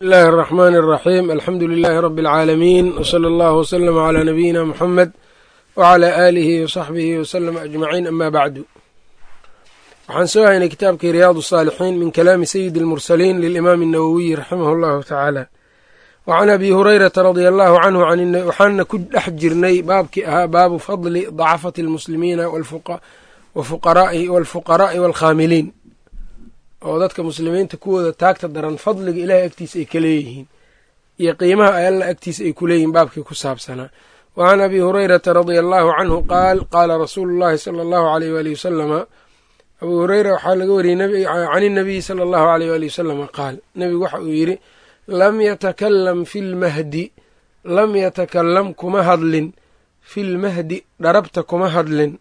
bismillahi araxmaan araxiim alxamdu lilaahi rabbi alcaalamiin wsala allahu wasalama calaa nabiyina muxamed wacalaa aalihi wasaxbihi wasalam ajmaciin amaa bacdu waxaan soo haynay kitaabkii riyaadu saalixiin min kalaami sayidi almursaliin lilimaami annawowiyi raximah allahu tacaala wa can abi hurayrata radia allahu canhu waxaana ku dhex jirnay baabkii ahaa baabu fadli dacafati almuslimiina wa fuqaraa'i waalkhaamiliin oo dadka muslimiinta kuwooda taagta daran fadliga ilaahay agtiisa ay ka leeyihiin iyo qiimaha ay alla agtiisa ay ku leeyihiin baabkii ku saabsanaa wa can abi hurayrata radia allahu canhu qaal qaala rasuulu llahi sala allahu aleyh waali wasalama abuu hureyra waxaa laga wariyey can inabiyi sala allahu aleyh waali wasalama qaal nebigu waxa uu yidhi lam yatakalam fi lmahdi lam yatakalam kuma hadlin fi lmahdi dharabta kuma hadlin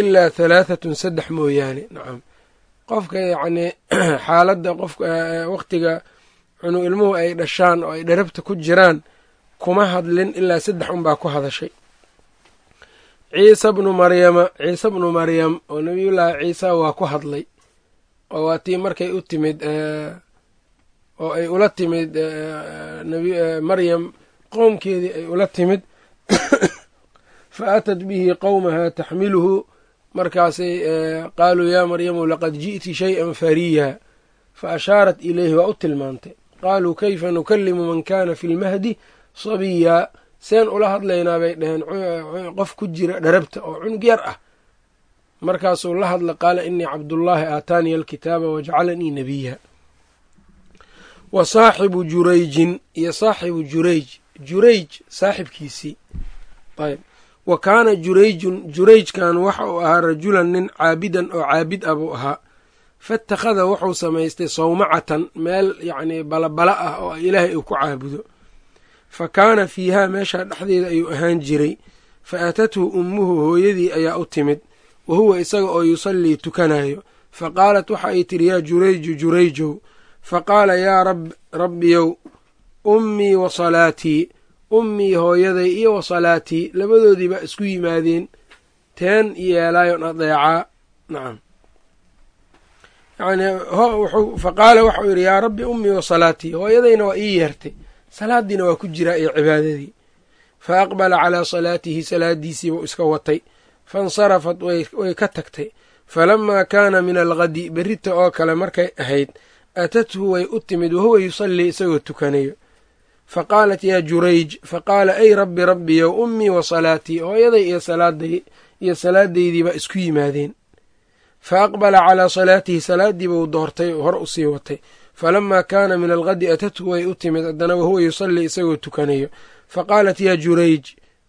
ilaa halaahatun saddex mooyaane. Nacam qofka yacnii xaaladda qofka wakhtiga cunug ilmuhu ay dhashaan oo ay dharabta ku jiraan kuma hadlin ilaa saddex unbaa ku hadashay. Ciisa bnu maryama ciise bnu maryam oo nebiyullaahi ciisa waa ku hadlay oo waa tii markay u timid oo ay ula timid maryam qowmkeedii ay ula timid. Fa atat bihi qowmaha taxmiluhu markaasay qaaluu yaa maryamu laqad ji'ti shay-an fariya fa ashaarat ilayhi waa u tilmaantay. Qaaluu kayfa nukalimu man kana fi lmahdi sabiya seen ula hadlaynaa bay dhaheen qof ku jira dharabta oo cunug yar ah. Markaasuu la hadla qaala inii cabdullaahi aataaniya alkitaaba wajcalanii nebiya wa saaxibu jurayjin iyo saaxibu jurayj jurayj saaxibkiisii. Ayb wa kaana jurayjun jurayjkan waxa uu ahaa rajulan nin caabidan oo caabid ah buu ahaa. Faitakhada wuxuu samaystay sawmacatan meel yacnii balabala ah oo ilaahay uu ku caabudo. Fa kaana fiihaa meeshaa dhexdeeda ayuu ahaan jiray. Fa aatathu ummuhu hooyadii ayaa u timid wa huwa isaga oo yusallii tukanayo fa qaalat waxa ay tidhi yaa jurayju jurayjow. Fa qaala yaa rabbiyow ummii wa salaatii ummii hooyaday iyo wa salaatii labadoodiibaa isku yimaadeen. Teen yeelaayon adeecaa nacam. Yacnii fa qaala waxau yidhi yaa rabbi ummii wa salaatii hooyadayna waa ii yeertay. Salaadiina waa ku jiraa iyo cibaadadii. Fa aqbala calaa salaatihi salaadiisiibuu iska watay. Faاnsarafat way ka tagtay. Falamaa kaana min alghadi berrita oo kale markay ahayd atathu way u timid wahuwa yusallii isagoo tukanayo fa qaalat yaa jurayj fa qaala ay rabbi rabbiyow ummii wa salaatii hooyaday iyo salaaday iyo salaadaydiibaa isku yimaadeen. Fa aqbala calaa salaatihi salaadiibuu doortay hor u sii watay. Falamaa kaana min alghadi atathu way u timid haddana wahuwa yusallii isagoo tukanayo fa qaalat yaa jurayj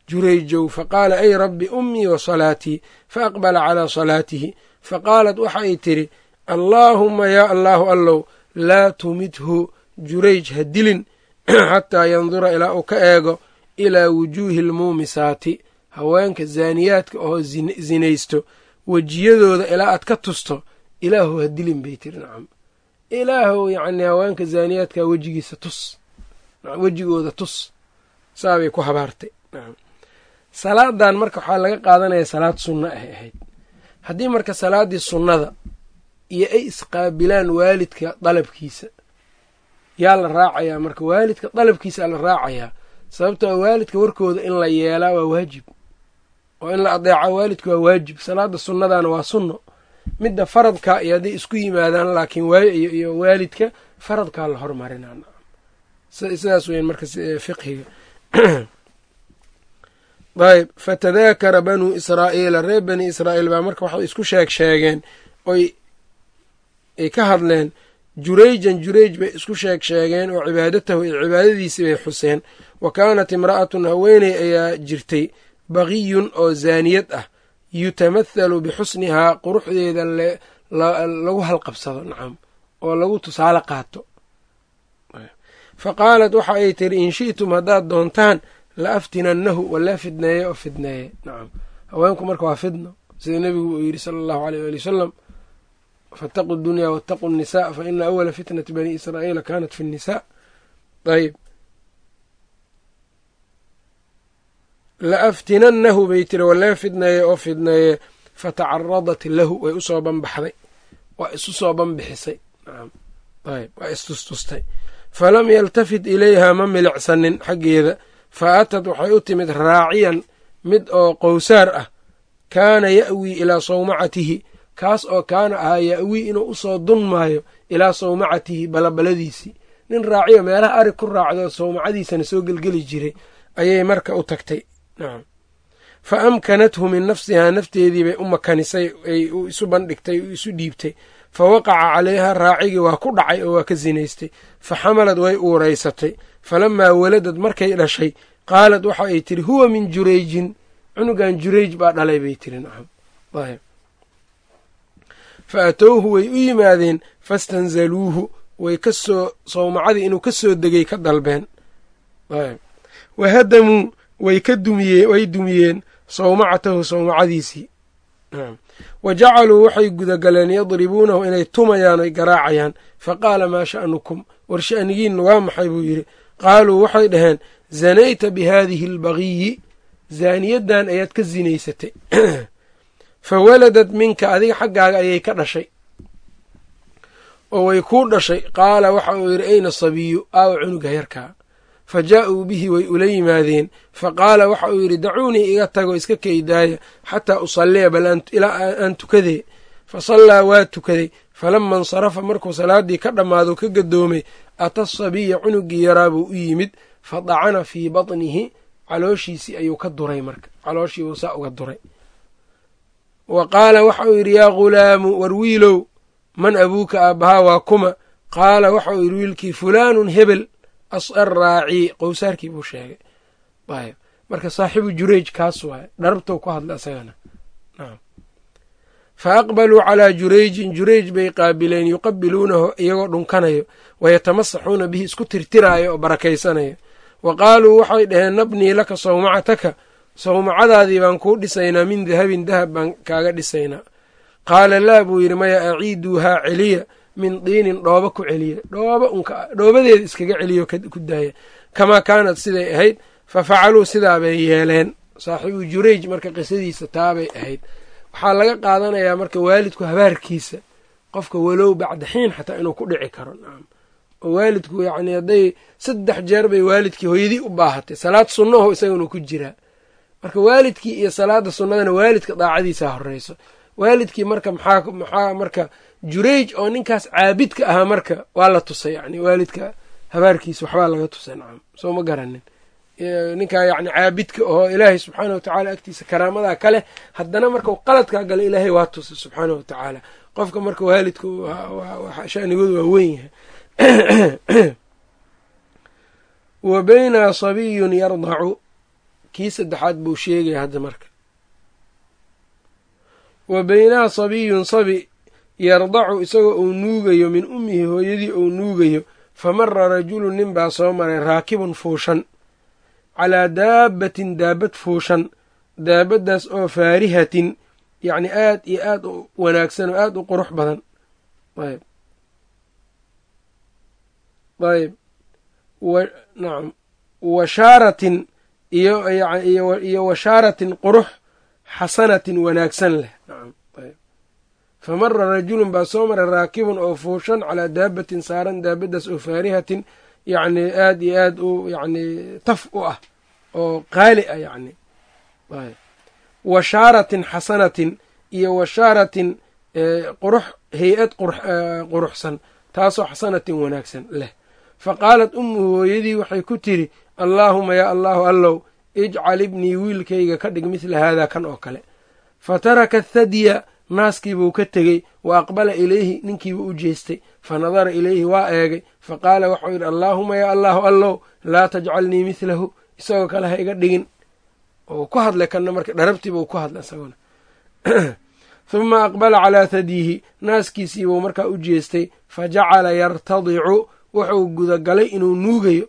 jurayjow fa qaala ay rabbi ummii wa salaatii fa aqbala calaa salaatihi fa qaalat waxa ay tidhi allaahumma yaa allaahu allow laa tumidhu jurayj ha dilin xataa yandura ilaa uu ka eego ilaa wujuuhi almuumisaati haweenka zaaniyaadka oo zinaysto wejiyadooda ilaa aad ka tusto ilaahu ha dilin bay tiri nacam. Ilaahow yacnii haweenka zaaniyaadka wejigiisa tus wejigooda tus saabay ku habaartay nacam. Salaadan marka waxaa laga qaadanaya salaad sunno ahay ahayd. Haddii marka salaaddii sunnada iyo ay isqaabilaan waalidka dalabkiisa yaa la raacayaa marka waalidka dalabkiisa la raacayaa. Sababtoo waalidka warkooda in la yeelaa waa waajib. Oo in la adeeco waalidka waa waajib. Salaada sunnadana waa sunno. Midda faradka iyo hadday isku yimaadaan laakiin iyo waalidka faradkaa la hormarinaa sidaas weyan marka fiqhiga. Ayb fatadaakara banuu israa'iila reer bani israa'iil baa marka waxay isku sheeg sheegeen oy ay ka hadleen jurayjan jurayj bay isku sheeg sheegeen oo cibaadatahu iyo cibaadadiisii bay xuseen. Wa kaanat imra'atun haweeney ayaa jirtay baqiyun oo zaaniyad ah. Yutamathalu bixusnihaa quruxdeeda lagu halqabsado nacam oo lagu tusaale qaato. Fa qaalat waxa ay tiri in shi'tum haddaad doontaan la aftinannahu walaa fidneeye oo fidneeye. Nacam. Haweenku marka waa fidno. Sida nebigu uu yidhi sala allahu aleyh waali wasalam faataquu dunya waataquu nnisaa fa ina awala fitnati bani israa'iila kaanat fi nnisaa ayb la aftinannahu bay tiri walaa fidneeye oo fidneeye fatacaradat lahu way u soo banbaxday waa isu soo banbixisay ayb waa istustustay falam yaltafit ilayha ma milicsanin xaggeeda fa atad waxay u timid raaciyan mid oo qowsaar ah kaana ya'wii ilaa sawmacatihi kaas oo kaana ahaa ya'wii inuu u soo dunmaayo ilaa sawmacatihi balabaladiisii nin raaciyo meelaha arig ku raacdo sawmacadiisana soo gelgeli jiray ayay marka u tagtay. Nacam fa amkanathu min nafsihaa nafteedii bay u makanisay ay isu bandhigtay isu dhiibtay. Fa waqaca calayha raacigii waa ku dhacay oo waa ka sinaystay fa xamalad way uuraysatay. Falamaa waladad markay dhashay qaalad waxa ay tiri huwa min jurayjin. Cunugan jurayj baa dhalay bay tiri nacam fa atowhu way u yimaadeen fastanzaluuhu way ka soo sawmacadii inuu ka soo degay ka dalbeen. Wahadamuu way ka dumiyee way dumiyeen sawmacatahu sawmacadiisii. Wa jacaluu waxay gudagaleen yadribuunahu inay tumayaan oy garaacayaan. Fa qaala maa sha'nukum? War sha'nigiinna waa maxay buu yidhi. Qaaluu waxay dhaheen zanayta bi haadihi albagiyi zaaniyaddan ayaad ka sinaysatay fa waladad minka adiga xaggaaga ayay ka dhashay oo way kuu dhashay qaala waxa uu yidhi ayna sabiyu aawa cunuga yarkaa fa jaa'uu bihi way ula yimaadeen fa qaala waxa uu yidhi dacuunii iga tago iska kaydaaya xataa usalliya bal ilaa aan tukadee fa sallaa waa tukaday falama insarafa markuu salaaddii ka dhammaado ka gadoomay ata sabiya cunugii yaraa buu u yimid fa dacana fii batnihi calooshiisii ayuu ka duray marka calooshii buu saa uga duray wa qaala waxa uu yidhi yaa ghulaamu war wiilow man abuuka aabbahaa waa kuma. Qaala waxa uu yidhi wiilkii fulaanun hebel asar raaci qowsaarkii buu sheegay. Ayb marka saaxibu jurayj kaas waaye dharabtou ku hadla isagana fa aqbaluu calaa jurayjin jurayj bay qaabileen yuqabiluunahu iyagoo dhunkanayo wayatamasaxuuna bihi isku tirtiraayo oo barakaysanayo wa qaaluu waxay dhaheen nabnii laka sawmacataka sawmacadaadii baan kuu dhisaynaa min dahabin dahab baan kaaga dhisaynaa. Qaala laa buu yidhi maya aciiduuhaa celiya min diinin dhooba ku celiya. Dhooba dhoobadeeda iskaga celiyo ku daaya. Kamaa kaanad siday ahayd fa facaluu sidaabay yeeleen. Saaxiibu jurayj marka qisadiisa taabay ahayd. Waxaa laga qaadanayaa marka waalidku habaarkiisa qofka walow bacda xiin xataa inuu ku dhici karo. Nacam oo waalidku yacni hadday saddex jeer bay waalidkii hooyadii u baahatay. Salaad sunnaho isaganu ku jiraa marka waalidkii iyo salaada sunnadana waalidka daacadiisaa horeyso. Waalidkii marka maxaa maxaa marka jurayj oo ninkaas caabidka ahaa marka waa la tusay yani waalidka habaarkiisa waxbaa laga tusay nacam. Soo ma garanin. Ninkaa yacni caabidka oo ilaahay subxaana wa tacaala agtiisa karaamadaa kaleh haddana markau qaladkaa gala ilaahay waa tusay subxaana wa tacaala. Qofka marka waalidku shanigoodu waa weyn yahay. Wa bayna sabiyun yardacu kii saddexaad buu sheegaya hadda marka. Wa baynaha sabiyun sabi yardacu isagoo uu nuugayo min ummihi hooyadii uu nuugayo fa mara rajulun nin baa soo maray raakibun fuushan calaa daabbatin daabad fuushan daabaddaas oo faarihatin yacni aad iyo aad u wanaagsan oo aad u qurux badan. Ayb. Ayb. Nacam washaaratin iyo washaaratin qurux xasanatin wanaagsan leh. Nacam ayb. Fa mara rajulun baa soo maray raakibun oo fuushan calaa daabatin saaran daabaddaas oo faarihatin yacni aad iyo aad u yacni taf u ah oo qaali ah yacni washaaratin xasanatin iyo washaaratin qurux hay'ad quruxsan taasoo xasanatin wanaagsan leh. Fa qaalat ummuhu hooyadii waxay ku tiri allaahuma yaa allaahu allow ijcal ibnii wiilkayga ka dhig midla haadaa kan oo kale. Fa taraka thadya naaskiibuu ka tegey wa aqbala ilayhi ninkiibuu u jeestay. Fa nadara ilayhi waa eegay. Fa qaala waxau yidhi allaahuma yaa allaahu allow laa tajcalnii midlahu isagoo kale ha iga dhigin. Oo ku hadlay kanna marka dharabtiibuu ku hadlay isaguna. Huma aqbala calaa thadyihi naaskiisiibuu markaa u jeestay. Fa jacala yartadicu wuxuu gudagalay inuu nuugayo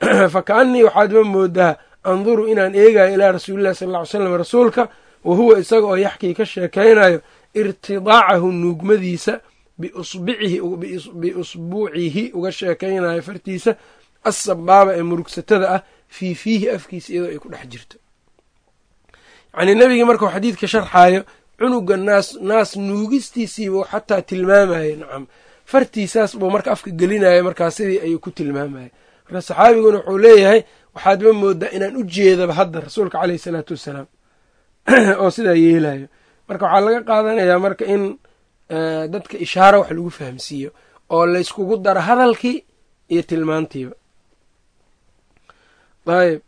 fa kaannii waxaadma moodaa anduru inaan eegayo ilaa rasuulillahi sal ll ly slam rasuulka wa huwa isaga oo yaxkii ka sheekaynayo irtidaacahu nuugmadiisa biusbuucihi uga sheekaynayo fartiisa assabaaba ee murugsatada ah fii fiihi afkiisa iyadoo ay ku dhex jirto. Yacnii nebigii markuu xadiidka sharxaayo cunuga naas naas nuugistiisiibuu xataa tilmaamayo nacam fartiisaas buu marka afka gelinaya markaas sidii ayuu ku tilmaamaya marka saxaabiguna wuxuu leeyahay waxaadba moodaa inaan u jeedaba hadda rasuulka caleyhi salaatu wassalaam oo sidaa yeelayo marka waxaa laga qaadanayaa marka in dadka ishaaro wax lagu fahamsiiyo oo layskugu daro hadalkii iyo tilmaantiiba. Ayb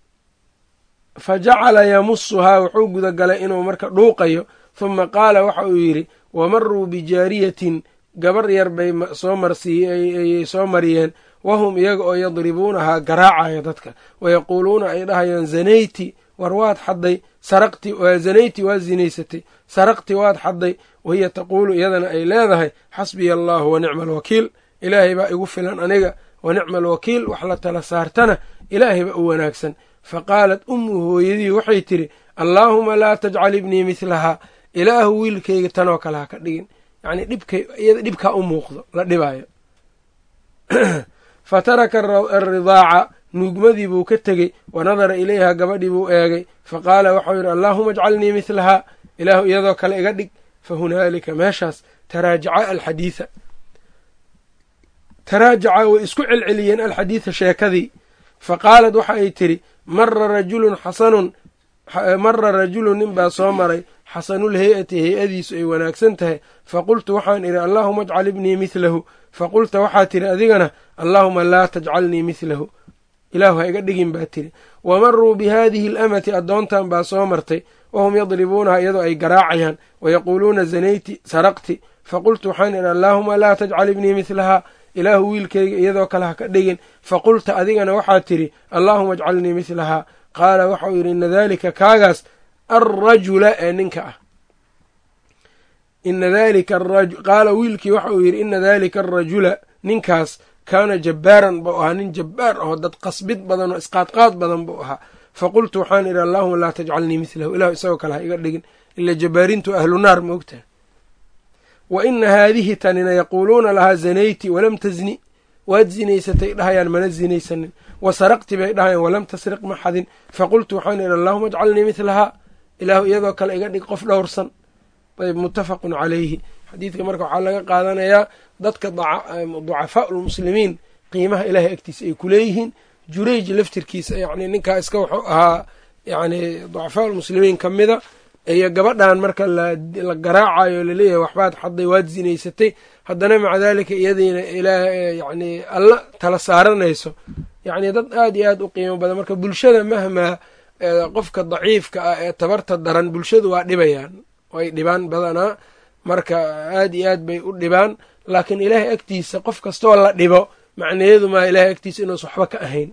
fa jacala yamusuhaa wuxuu gudagalay inuu marka dhuuqayo huma qaala waxa uu yidhi wamaruu bijaariyatin gabar yar bay soo marsiiyayay soo mariyeen wahum iyaga oo yadribuunahaa garaacaya dadka. wayaquuluuna ay dhahayaan zanayti war waad xadday saraqti zanayti waad zinaysatay saraqti waad xadday. wahiya taquulu iyadana ay leedahay xasbiya allaahu wa nicma alwakiil ilaahay baa igu filan aniga wa nicma alwakiil wax la tala saartana ilaahay baa u wanaagsan. fa qaalat ummu hooyadii waxay tidhi allaahuma laa tajcal ibnii midlahaa ilaahu wiilkayga tanoo kale ha ka dhigin. yacnii dhibkay iyada dhibkaa u muuqdo la dhibaayo fa taraka alridaaca nuugmadii buu ka tegey wa nadara ilayha gabadhii buu eegay fa qaala waxau yidhi allaahuma ajcalnii midlahaa ilaahu iyadoo kale iga dhig fa hunaalika meeshaas taraajaca alxadiida taraajaca way isku celceliyeen alxadiida sheekadii. Fa qaalat waxa ay tidhi mara rajulun xasanun mara rajulun nin baa soo maray xasanul hay'ati hay'adiisu ay wanaagsan tahay. Fa qultu waxaan idhi allaahuma ajcal ibnii midlahu fa qulta waxaa tidhi adigana allaahuma laa tajcalnii midlahu ilaahu ha iga dhigin baa tidhi. Wamaruu bi haadihi alamati addoontan baa soo martay wahum yadribuunaha iyadoo ay garaacayaan wayaquuluuna zanayti saraqti. Fa qultu waxaan idhi allaahuma laa tajcal ibnii midlahaa ilaahu wiilkayga iyadoo kale ha ka dhigin. Fa qulta adigana waxaad tidhi allaahuma ajcalnii midlahaa qaala waxau yidhi ina daalika kaagaas alrajula ee ninka ah. Ina dalika qaala wiilkii waxa uu yidhi ina daalika alrajula ninkaas kaana jabbaaran buu ahaa nin jabbaar aho dad qasbid badan oo isqaadqaad badan buu ahaa. Fa qultu waxaan idhi allaahuma laa tajcalnii midlahu ilahu isagoo kale ha iga dhigin ila jabbaarintu ahlu naar ma ogtaha wa ina haadihi tanina yaquuluuna lahaa zanayti walam tazni waad zinaysatay dhahayaan mana zinaysanin wa saraqti bay dhahayaan walam tasriq ma xadin. Fa qultu waxaan idhi allaahuma ajcalnii midlahaa ilaahu iyadoo kale iga dhig qof dhowrsan. Ayb muttafaqun calayhi. Xadiidka marka waxaa laga qaadanayaa dadka ducafaa lmuslimiin qiimaha ilaahay agtiisa ay ku leeyihiin. Jurayj laftirkiisa yani ninkaa iska wuxuu ahaa yani ducafaa lmuslimiin ka mida iyo gabadhan marka la garaacayo la leeyahay waxbaad xadday waad zinaysatay. Haddana maca daalika iyadiina ilaa yani alla tala saaranayso yacni dad aad iyo aad u qiimo badan. Marka bulshada mahmaa qofka daciifka ah ee tabarta daran bulshadu waa dhibayaan. Way dhibaan badanaa marka aad iyo aad bay u dhibaan. Laakiin ilaahay agtiisa qof kastoo la dhibo macnayeedu maa ilahay agtiisa inuusa waxba ka ahayn.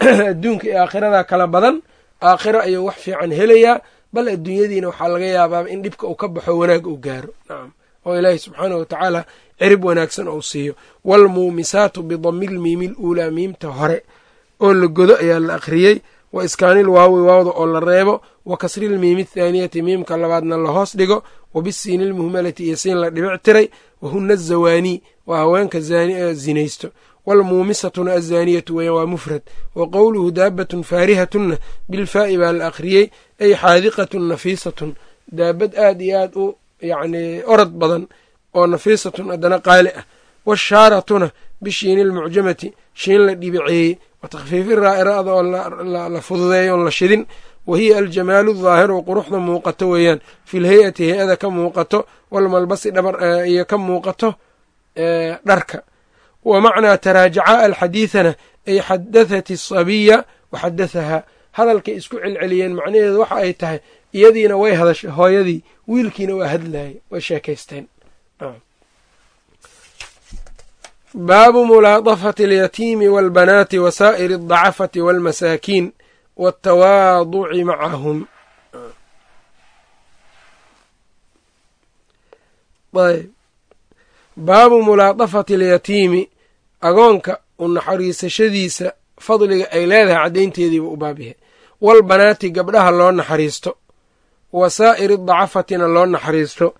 Adduunka iyo aakhiradaa kala badan aakhiro ayuu wax fiican helayaa. Bal adduunyadiina waxaa laga yaabaa in dhibka uu ka baxo wanaag uu gaaro. Nacam oo ilaahay subxaanahu watacaala cirib wanaagsan ou siiyo. Waalmuumisaatu bidamilmiimi luulaa miimta hore oo la godo ayaa la akhriyey. Wa iskaanil waawi waawda oo la reebo. Wa kasrilmiimi athaaniyati miimka labaadna la hoos dhigo. Wa bisiini lmuhmalati iyo siin la dhibic tiray. Wa huna waa haweenka zinaysto. Waalmuumisatuna azaaniyatu weya waa mufrad. Wa qowluhu daabatun faarihatunna bilfaa'i baa la akhriyey. Ay xaadiqatun nafiisatun daabad aad iyo aad u yacni orod badan oo nafiisatun haddana qaali ah washaaratuna bishiini lmucjamati shiin la dhibiceeyey wa takhfiifi raa'ira'da oo la fududeeyo on la shidin wa hiya aljamaalu daahiru quruxda muuqato weeyaan fi lhay-ati hay'ada ka muuqato walmalbasi dhabar iyo ka muuqato dharka. Wa macnaa taraajaca alxadiidana ay xadathati asabiya wa xadathahaa hadalkay isku celceliyeen macnaheedu waxa ay tahay iyadiina way hadashay hooyadii wiilkiina waa hadlayay way sheekaysteen baabu mulaadafati alyatiimi waalbanaati wa saa'iri aldacafati waalmasaakiin waatawaaduci macahum baabu mulaadafati alyatiimi agoonka u naxariisashadiisa fadliga ay leedahay caddaynteediiba u baab walbanaati gabdhaha loo naxariisto wa saa'iri dacafatina loo naxariisto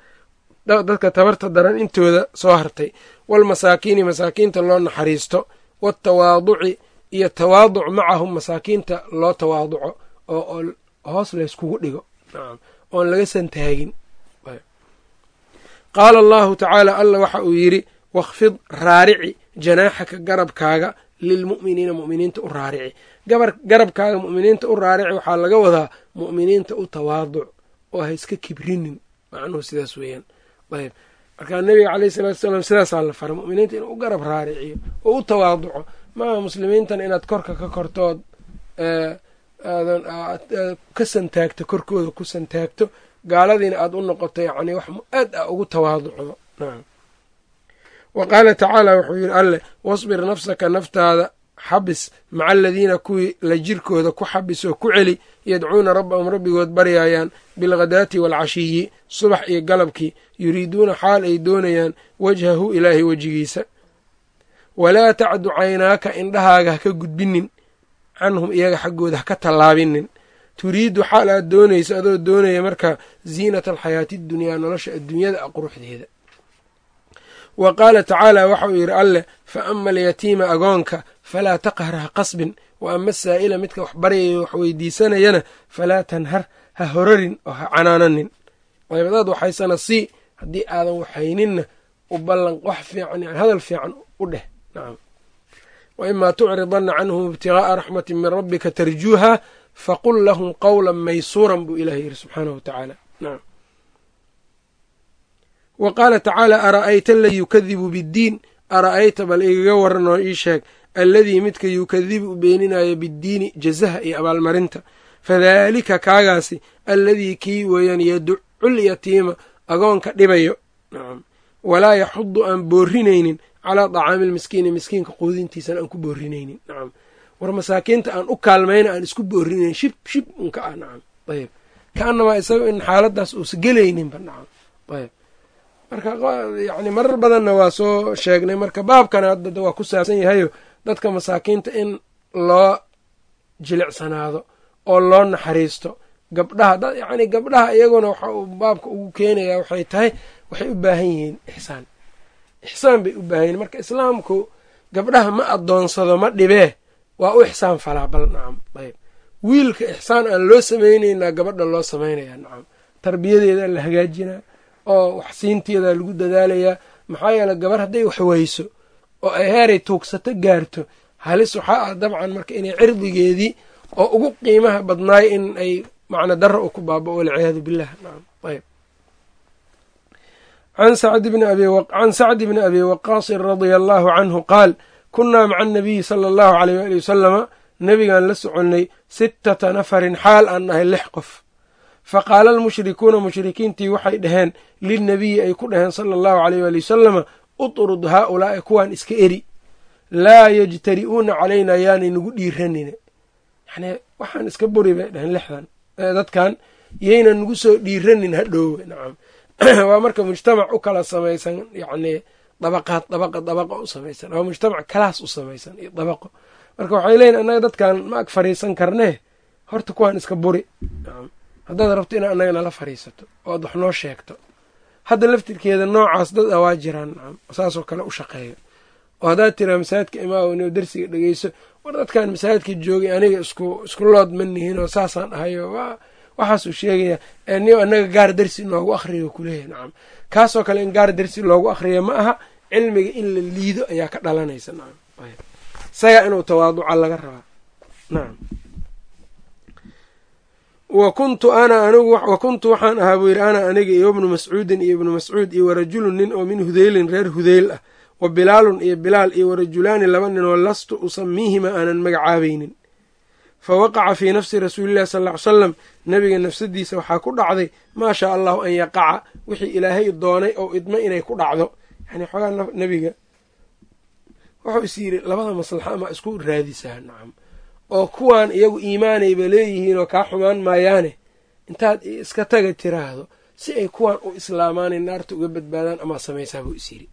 dadka tabarta daran intooda soo hartay. Walmasaakiini masaakiinta loo naxariisto. Waatawaaduci iyo tawaaduc macahum masaakiinta loo tawaaduco oo hoos layskugu dhigo. Oon laga santaagin qaala allahu tacaala alla waxa uu yidhi wakhfid raarici janaaxaka garabkaaga lilmu'miniina mu'miniinta u raarici. Garabkaaga mu'miniinta u raarici waxaa laga wadaa mu'miniinta u tawaaduc oo ha iska kibrinin. Macnuhu sidaas weeyaan ayb. Markaa nebiga caleyhi salaatu salaam sidaasaa la faray. Mu'miniinta inuu u garab raariciyo oo u tawaaduco maaha muslimiintan inaad korka ka kortood aadan ka santaagto korkooda ku santaagto gaaladiina aada u noqoto yacni wax aad a ugu tawaaducdo. Nacam wa qaala tacaala wuxuu yidhi alleh wasbir nafsaka naftaada xabis maca aladiina kuwii la jirkooda ku xabis oo ku celi yadcuuna rabbahum rabbigood baryaayaan bilghadaati waalcashiyi subax iyo galabkii yuriiduuna xaal ay doonayaan wajhahu ilaahay wejigiisa. walaa tacdu caynaaka indhahaaga ha ka gudbinin canhum iyaga xaggooda ha ka tallaabinin turiidu xaal aad doonayso adoo doonaya marka ziinata alxayaati dunyaa nolosha adduunyada a quruxdeeda. wa qaala tacaala waxa uu yidhi alleh fa ama alyatiima agoonka falaa taqhar ha qasbin wa ama asaa'ila midka wax baryayo wax weydiisanayana falaa tanhar ha horarin oo ha canaananin qaybadaad waxaysana sii haddii aadan waxayninna u ballan wax fiican yani hadal fiican u dheh nacam wa imaa tucridanna canhum ibtigaaa raxmatin min rabbika tarjuuha faqul lahum qowla maysuuran buu ilaah yidhi subxaanahu wa tacaala nacam wa qaala tacaala ara'ayta aladii yukadibu biddiin ara'ayta bal igaga waran oo ii sheeg alladii midka yukadibu u beeninayo biddiini jazaha iyo abaalmarinta. Fadaalika kaagaasi alladii kii weeyaan yaducul yatiima agoonka dhibayo. Walaa yaxudu aan boorinaynin calaa dacaami almiskiini miskiinka quudintiisana aan ku boorinaynin nacam war masaakiinta aan u kaalmayna aan isku boorinayn shib shib unka ah. Nacam ayb kaanamaa isaga in xaaladaas uusa gelayninba. Nacam ayb marka yani marar badanna waa soo sheegnay. Marka baabkana hadda waa ku saabsan yahayo dadka masaakiinta in loo jilicsanaado oo loo naxariisto. Gabdhaha yacni gabdhaha iyaguna waxa uu baabka ugu keenayaa waxay tahay waxay u baahan yihiin ixsaan. Ixsaan bay u baahan yihiin marka islaamku gabdhaha ma adoonsado ma dhibee waa u ixsaan falaa bal nacam ayb. Wiilka ixsaan aan loo samaynaynaa gabadha loo samaynayaa nacam tarbiyadeedaa la hagaajinaa oo waxsiinteedaa lagu dadaalayaa. Maxaa yeele gabar hadday wax weyso oo ay heeray tuugsato gaarto. Halis waxaa ah dabcan marka inay cirdigeedii oo ugu qiimaha badnaay in ay macna dara u ku baabao walciyaadu billah. Nacam ayb can sacdi bni abi waqaasin radia allaahu canhu qaal kunnaa maca annabiyi sala allahu aleyh waali wasalama nebigaan la soconnay sittata nafarin xaal aan nahay lix qof. Fa qaala almushrikuuna mushrikiintii waxay dhaheen lilnabiyi ay ku dhaheen sala allahu aleyh waali wasalama utrud haaulaa'i kuwaan iska eri. Laa yajtari'uuna calaynaa yaanay nagu dhiiranine yacnii waxaan iska buri bay dhaheen lixdan. Dadkan yaynan nagu soo dhiiranin hadhoowe nacam waa marka mujtamac u kala samaysan yacnii dabaqaad dabaqa dabaqa u samaysan. Waa mujtamac kalaas u samaysan iyo dabaqo. Marka waxay leeyihiin annaga dadkan ma ag fariisan karnee horta kuwaan iska buri. Nacam haddaad rabto ina annaga nala fariisato oo ad wax noo sheegto hadda laftirkeeda noocaas dad a waa jiraan nacam saasoo kale u shaqeeyo oo haddaad tiraa masaajidka imaaw inuu dersiga dhegeyso war dadkan masaajidka joogay aniga isku isku lood ma nihin oo saasaan ahayo. Waxaasuu sheegaya ni annaga gaar dersi noogu akhriyo kuleeyahy nacam kaasoo kale in gaar dersi loogu akhriyo ma aha cilmiga in la liido ayaa ka dhalanaysa nacam isagaa inuu tawaaduca laga rabaa nacam wa kuntu ana anigu wa kuntu waxaan ahaa buu yidhi ana aniga iyo ibnu mascuudin iyo ibnu mascuud iyo warajulun nin oo min hudeylin reer hudeyl ah wa bilaalun iyo bilaal iyo warajulaani laba nin oo lastu usamiihima aanan magacaabaynin. Fa waqaca fii nafsi rasuulillahi sal ly salam nebiga nafsadiisa waxaa ku dhacday maa shaa allahu an yaqaca wixii ilaahay doonay oo idmo inay ku dhacdo. Yani xoogaa nebiga wuxuu is yidhi labada maslaxa ama isku raadisaa nacam oo kuwaan iyagu iimaanayba leeyihiin oo kaa xumaan maayaane. Intaad iska taga tiraahdo si ay kuwaan u islaamaanay naarta uga badbaadaan amaa samaysaa buu is yidhi.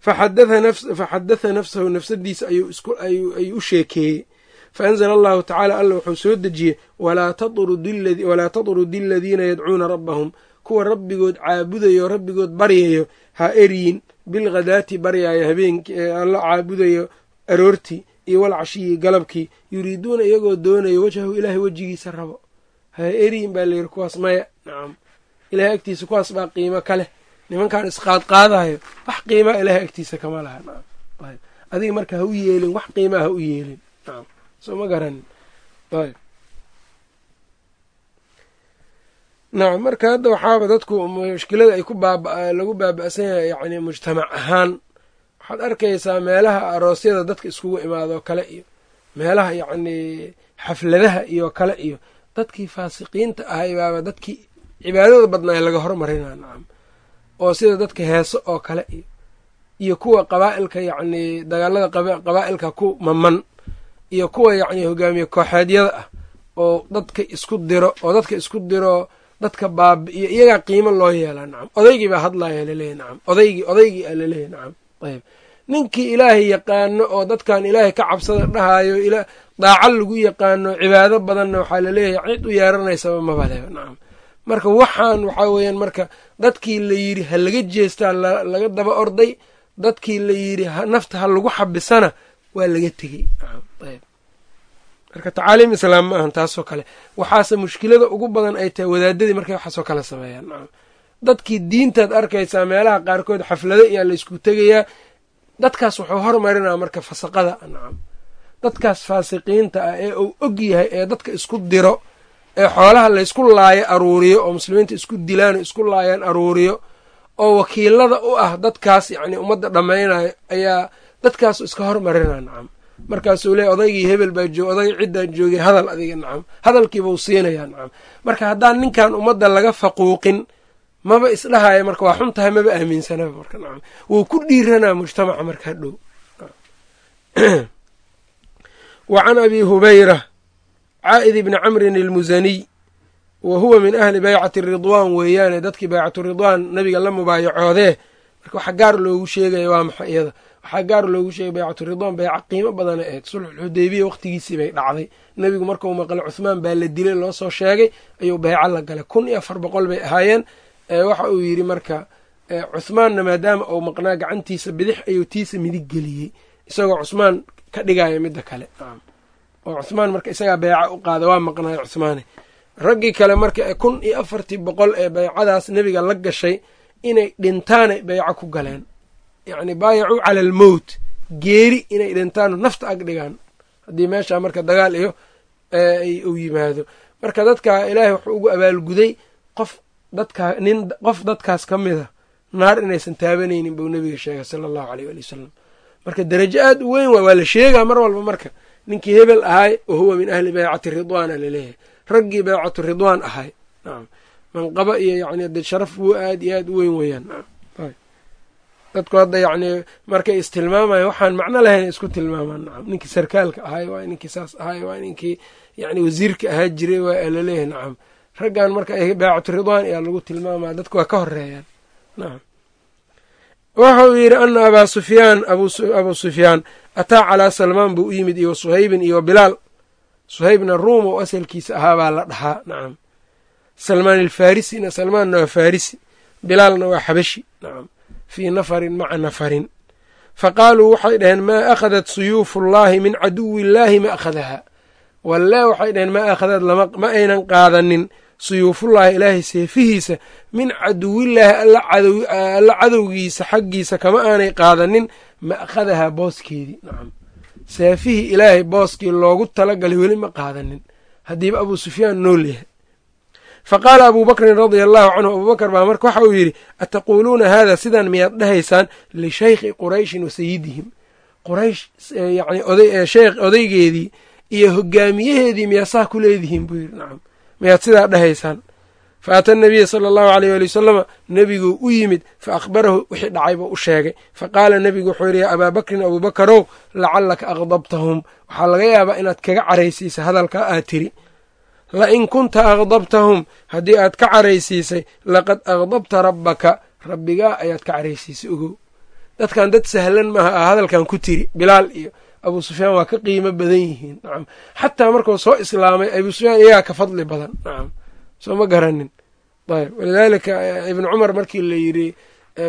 Faxadatha nafsahu nafsadiisa ayuu u sheekeeyey. Faanzla allahu tacaala alla wuxuu soo dejiyey walaa tatrudi aladiina yadcuuna rabbahum. Kuwa rabbigood caabudayo rabbigood baryayo ha eryin. Bilghadaati baryaayo habeenkii alla caabudayo aroortii iyo walcashiyi galabkii yuriiduuna iyagoo doonayo wajhahu ilaahay wejigiisa rabo ha eryin baa layidhi kuwaas maya nacam ilahay agtiisa kuwaas baa qiimo ka leh nimankan isqaadqaadayo wax qiimaa ilaahay agtiisa kama laha nacam adiga marka ha u yeelin wax qiimaa ha u yeelin nacam soo ma garanin ayb nacam marka hadda waxaaba dadku mushkilada ay ku baaba lagu baaba-san yahay yacni mujtamac ahaan waxaad arkaysaa meelaha aroosyada dadka iskugu imaado kale iyo meelaha yacnii xafladaha iyo kale iyo dadkii faasiqiinta ahay baaba dadkii cibaadada badnaa laga hormarinaa nacam oo sida dadka heeso oo kale iyo iyo kuwa qabaa'ilka yacnii dagaalada qabaa'ilka ku maman iyo kuwa yacnii hogaamiye kooxeedyada ah oo dadka isku diro oo dadka isku diro dadka baabi'iyo iyagaa qiimo loo yeelaa nacam odaygii baa hadlaya laleeyahy nacam odaygii odaygii a laleeyahy nacam ayb. Ninkii ilaahay yaqaano oo dadkan ilaahay ka cabsada dhahayo daaca lagu yaqaano cibaado badanna waxaa la leeyahay cid u yeeranaysaba mabaleba nacam marka waxaan waxaa weeyaan marka dadkii la yidhi ha laga jeestaa laga daba orday dadkii la yidhi nafta ha lagu xabisana waa laga tegey. Ayb. Marka tacaaliim islaam ma ahan taasoo kale. Waxaase mushkilada ugu badan ay tahay wadaadadii markay waxaasoo kale sameeyaan. Nacam dadkii diintaad arkaysaa meelaha qaarkood xaflado iyaa laysku tegayaa. Dadkaas wuxuu hormarinaa marka fasaqada nacam dadkaas faasiqiinta ah ee uu og yahay ee dadka isku diro ee xoolaha laysku laayo aruuriyo oo muslimiinta isku dilaan isku laayaan aruuriyo oo wakiilada u ah dadkaas yacni ummadda dhammaynayo ayaa dadkaasu iska hormarinaa nacam markaasuu leey odaygii hebel baa joog oday ciddaa joogay hadal adiga nacam hadalkiibau siinayaa nacam marka haddaan ninkan ummadda laga faquuqin maba isdhahaya marka waa xun tahay maba aaminsanaba marka nacam. Wuu ku dhiiranaa mujtamaca markaa dhow wa can abi hubayra caa'id ibni camrin almusaniy wa huwa min ahli baycati ridwaan weeyaane dadkii baycatu ridwaan nabiga la mubaayacoodee marka waxa gaar loogu sheegaya waa maxay iyada? Waxaa gaar loogu sheegay baycatu ridwaan bayca qiimo badana ahayd sulxulxudaybiya waqtigiisii bay dhacday. Nebigu markau maqlay cuhmaan baa la dilay loo soo sheegay ayuu bayco la galay. Kun iyo afar boqol bay ahaayeen waxa uu yidhi marka cuhmaanna maadaama uu maqnaa gacantiisa bidix ayuu tiisa midig geliyey. Isagoo cusmaan ka dhigaya midda kale. Oo cuhmaan marka isagaa bayca u qaada waa maqnaay cuhmaane raggii kale marka kun iyo afartii boqol ee baycadaas nebiga la gashay inay dhintaanay bayco ku galeen. Yacni baayacuu cala almowt geeri inay dhintaan nafta ag dhigaan. Haddii meeshaa marka dagaal iyo uu yimaado. Marka dadka ilaahay wuxuu ugu abaalguday qof dadkaa nin qof dadkaas ka mida naar inaysan taabanaynin buu nebiga sheegay sala allahu aleyh waali wasalam marka derajo aad u weyn waay waa la sheegaa mar walba marka. Ninkii hebel ahay wa huwa min ahli baycati ridwaana la leeyahay raggii baycatu ridwaan ahay. Nacam manqaba iyo yacni de sharaf wuu aad iyo aad u weyn weeyaan. Dadku hadda yacnii markay istilmaamayan waxaan macno lahayn isku tilmaamaan. Nacam ninkii sarkaalka ahay waa ninkii saas ahay waa ninkii yacni wasiirka ahaa jiray waa la leeyahay nacam raggan marka baacatu ridwaan ayaa lagu tilmaamaya dadku waa ka horeeyaan nacam waxa uu yidhi ana abaa sufyaan abuu sufyaan ataa calaa salmaan buu u yimid iyo suhaybin iyo bilaal. Suhaybna ruum oo asalkiisa ahaa baa la dhahaa. Nacam salmaan alfarisina salmaanna waa farisi bilaalna waa xabashi. Nacam fii nafarin maca nafarin. Fa qaaluu waxay dhaheen maa akhadat suyuufu ullaahi min caduwi illaahi ma akhadaha walle waxay dhaheen maa akhadad ma aynan qaadanin suyuufullaahi ilaahay seefihiisa min caduwillaahi alla cadowgiisa xaggiisa kama aanay qaadanin ma akhadahaa booskeedii. Nacam. Seefihii ilaahay booskii loogu talagalay weli ma qaadanin. Haddiiba abuu sufyaan nool yahay. Fa qaala abuu bakrin radia canhu abuubakar baa marka waxa uu yidhi ataquuluuna haada sidan miyaad dhahaysaan lishaykhi qurayshin wa sayidihim quraysh yani sheekh odaygeedii iyo hogaamiyaheedii miyaa saa ku leedihiin buu yidhi. Nacam miyaad sidaa dhahaysaan? Fa ata nabiya sala allahu aleyh waali wasalama nebiguu u yimid fa akhbarahu wixii dhacay buu u sheegay. Fa qaala nebigu wuxuu yidhi yaa abaa bakrin abuubakarow lacallaka akhdabtahum waxaa laga yaabaa inaad kaga caraysiisa hadalkaa aad tiri la in kunta akhdabtahum haddii aad ka caraysiisay laqad akhdabta rabbaka. Rabbigaa ayaad ka caraysiisay ogow. Dadkan dad sahlan maaha ah hadalkan ku tiri bilaal iyo abuu sufyaan waa ka qiimo badan yihiin. Nacam xataa markuu soo islaamay abuu sufyaan iyagaa ka fadli badan. Nacam soo ma garanin. Ayb walidaalika ibnu cumar markii la yidhi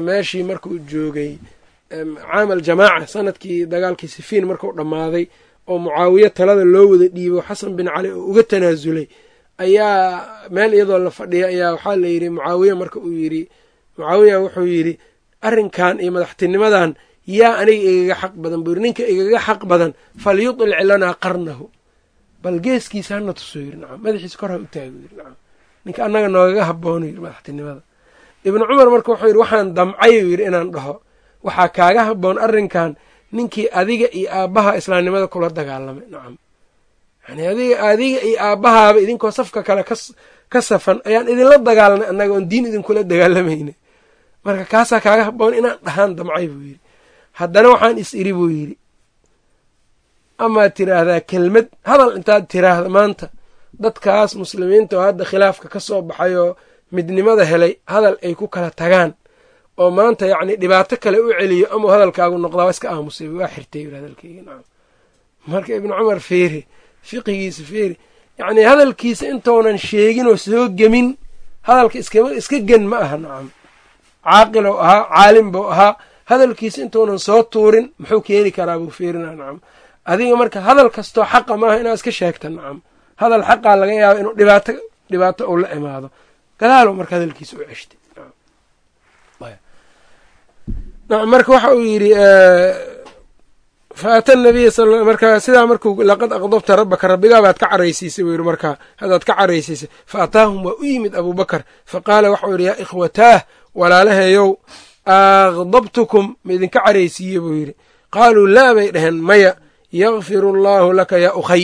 meeshii markuu joogay caamal jamaaca sannadkii dagaalkii sifiin markuu dhammaaday oo mucaawiye talada loo wada dhiibo xasan bin cali oo uga tanaasulay ayaa meel iyadoo la fadhiya ayaa waxaa la yidhi mucaawiye marka uu yidhi mucaawiya wuxuu yidhi arrinkan iyo madaxtinimadan yaa aniga igaga xaq badan buu yidhi ninka igaga xaq badan falyudlic lanaa qarnahu. Bal geeskiisa hana tusuu yidhi nacam madaxiisa kor ha u taagu yidhi nacam ninka annaga noogaga habboonu yidhi madaxtinimada. Ibnu cumar marka wuxuu yidhi waxaan damcayuu yidhi inaan dhaho. Waxaa kaaga habboon arrinkan ninkii adiga iyo aabbaha islaamnimada kula dagaalamay. Nacam yani adiga adiga iyo aabbahaaba idinkoo safka kale ka safan ayaan idinla dagaalanay annaga diin idinkula dagaalamayna marka kaasaa kaaga habboon inaan dhahaan damcay buu yidhi haddana waxaan is iri buu yidhi. Amaad tiraahdaa kelmad hadal intaad tiraahda maanta dadkaas muslimiinta oo hadda khilaafka ka soo baxay oo midnimada helay hadal ay ku kala tagaan oo maanta yacni dhibaato kale u celiyo amau hadalkaagu noqdaa waa iska aamusay waa xirtay yiri hadalkeyga nacam. Marka ibnu cumar feeri fiqigiisa feeri yacnii hadalkiisa intounan sheegin oo soo gemin hadalka iskama iska gen ma aha nacam. Caaqilou ahaa caalim buu ahaa hadalkiisa intuunan soo tuurin muxuu keeni karaa buu feerina nacam. Adiga marka hadal kastoo xaqa maaha inaad iska sheegta nacam. Hadal xaqaa laga yaaba inuu dhibaato dhibaato uu la imaado. Gadaalo marka hadalkiisa u ceshtay nacam. Marka waxa uu yidhi fa ata nabiya marka sidaa markuu laqad aqdabta rabbaka rabbigaa baad ka caraysiisay buu yidhi markaa hadaad ka caraysiisay. Fa ataahum waa u yimid abuubakar fa qaala waxau yidhi yaa ikhwataah walaalaheeyow aqdabtukum ma idinka caraysiiye buu yidhi qaaluu laa bay dhaheen maya yakfiru allaahu laka yaa ukhay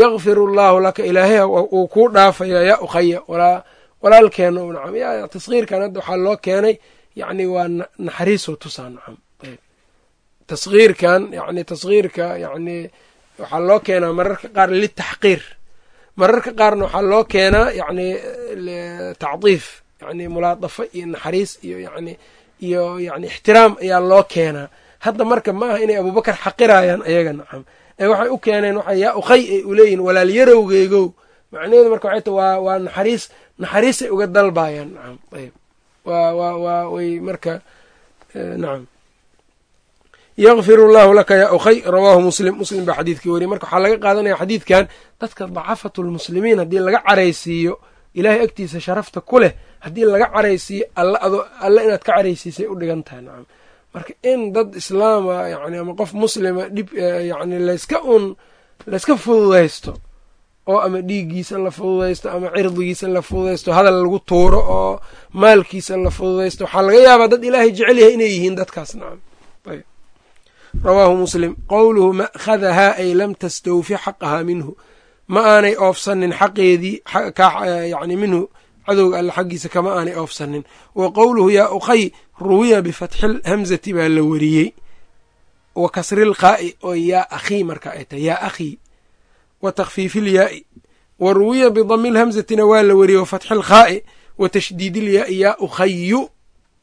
yakfiru allaahu laka ilaahay uu kuu dhaafaya yaa ukhaya walaalkeena nacam tashiirkan hadda waxaa loo keenay yacni waa naxariisoo tusaa nacam tashiirkan yani tashiirka yani waxaa loo keenaa mararka qaar litaxqiir mararka qaarna waxaa loo keenaa yani tacdiif yani mulaadafo iyo naxariis iyo yani iyo yani ixtiraam ayaa loo keenaa hadda marka ma aha inay abuubakar xaqirayaan ayaga nacam ee waxay u keeneen waxa yaa ukhay ay uleeyihin walaal yarowgeygow macnaheedu marka waxay ta waa waa naxariis naxariisay uga dalbayaan nacam ayb. Waa waa waa way marka nacam yakfiru allahu laka yaa ukhay rawaahu muslim. Muslim baa xadiidkii wariyay marka waxaa laga qaadanaya xadiidkan dadka dacafatu lmuslimiin haddii laga caraysiiyo ilaahay agtiisa sharafta ku leh haddii laga caraysiiyo alla inaad ka caraysiisay u dhigan tahay nacam. Marka in dad islaama yani ama qof muslima dhib yani layska un layska fududaysto oo ama dhiiggiisa la fududaysto ama cirdigiisa la fududaysto hadal lagu tuuro oo maalkiisa la fududaysto waxaa laga yaabaa dad ilaahay jecel yahay inay yihiin dadkaas nacam. Rawaahu muslim qowluhu ma'khadahaa ay lam tastawfi xaqahaa minhu. Ma aanay oofsanin xaqeedii yani minhu cadowga alle xaggiisa kama aanay oofsanin. Wa qowluhu yaa ukhay ruwiya bifatxi lhamzati baa la wariyey. Wa kasri lqaa'i oo yaa akhii marka ay tahay yaa akhii wa takhfiifi ilyaai wa ruwiya bidami lhamzatina waa la wariyey wa fatxi lkhaa'i wa tashdiidi ilyaai yaa ukhayu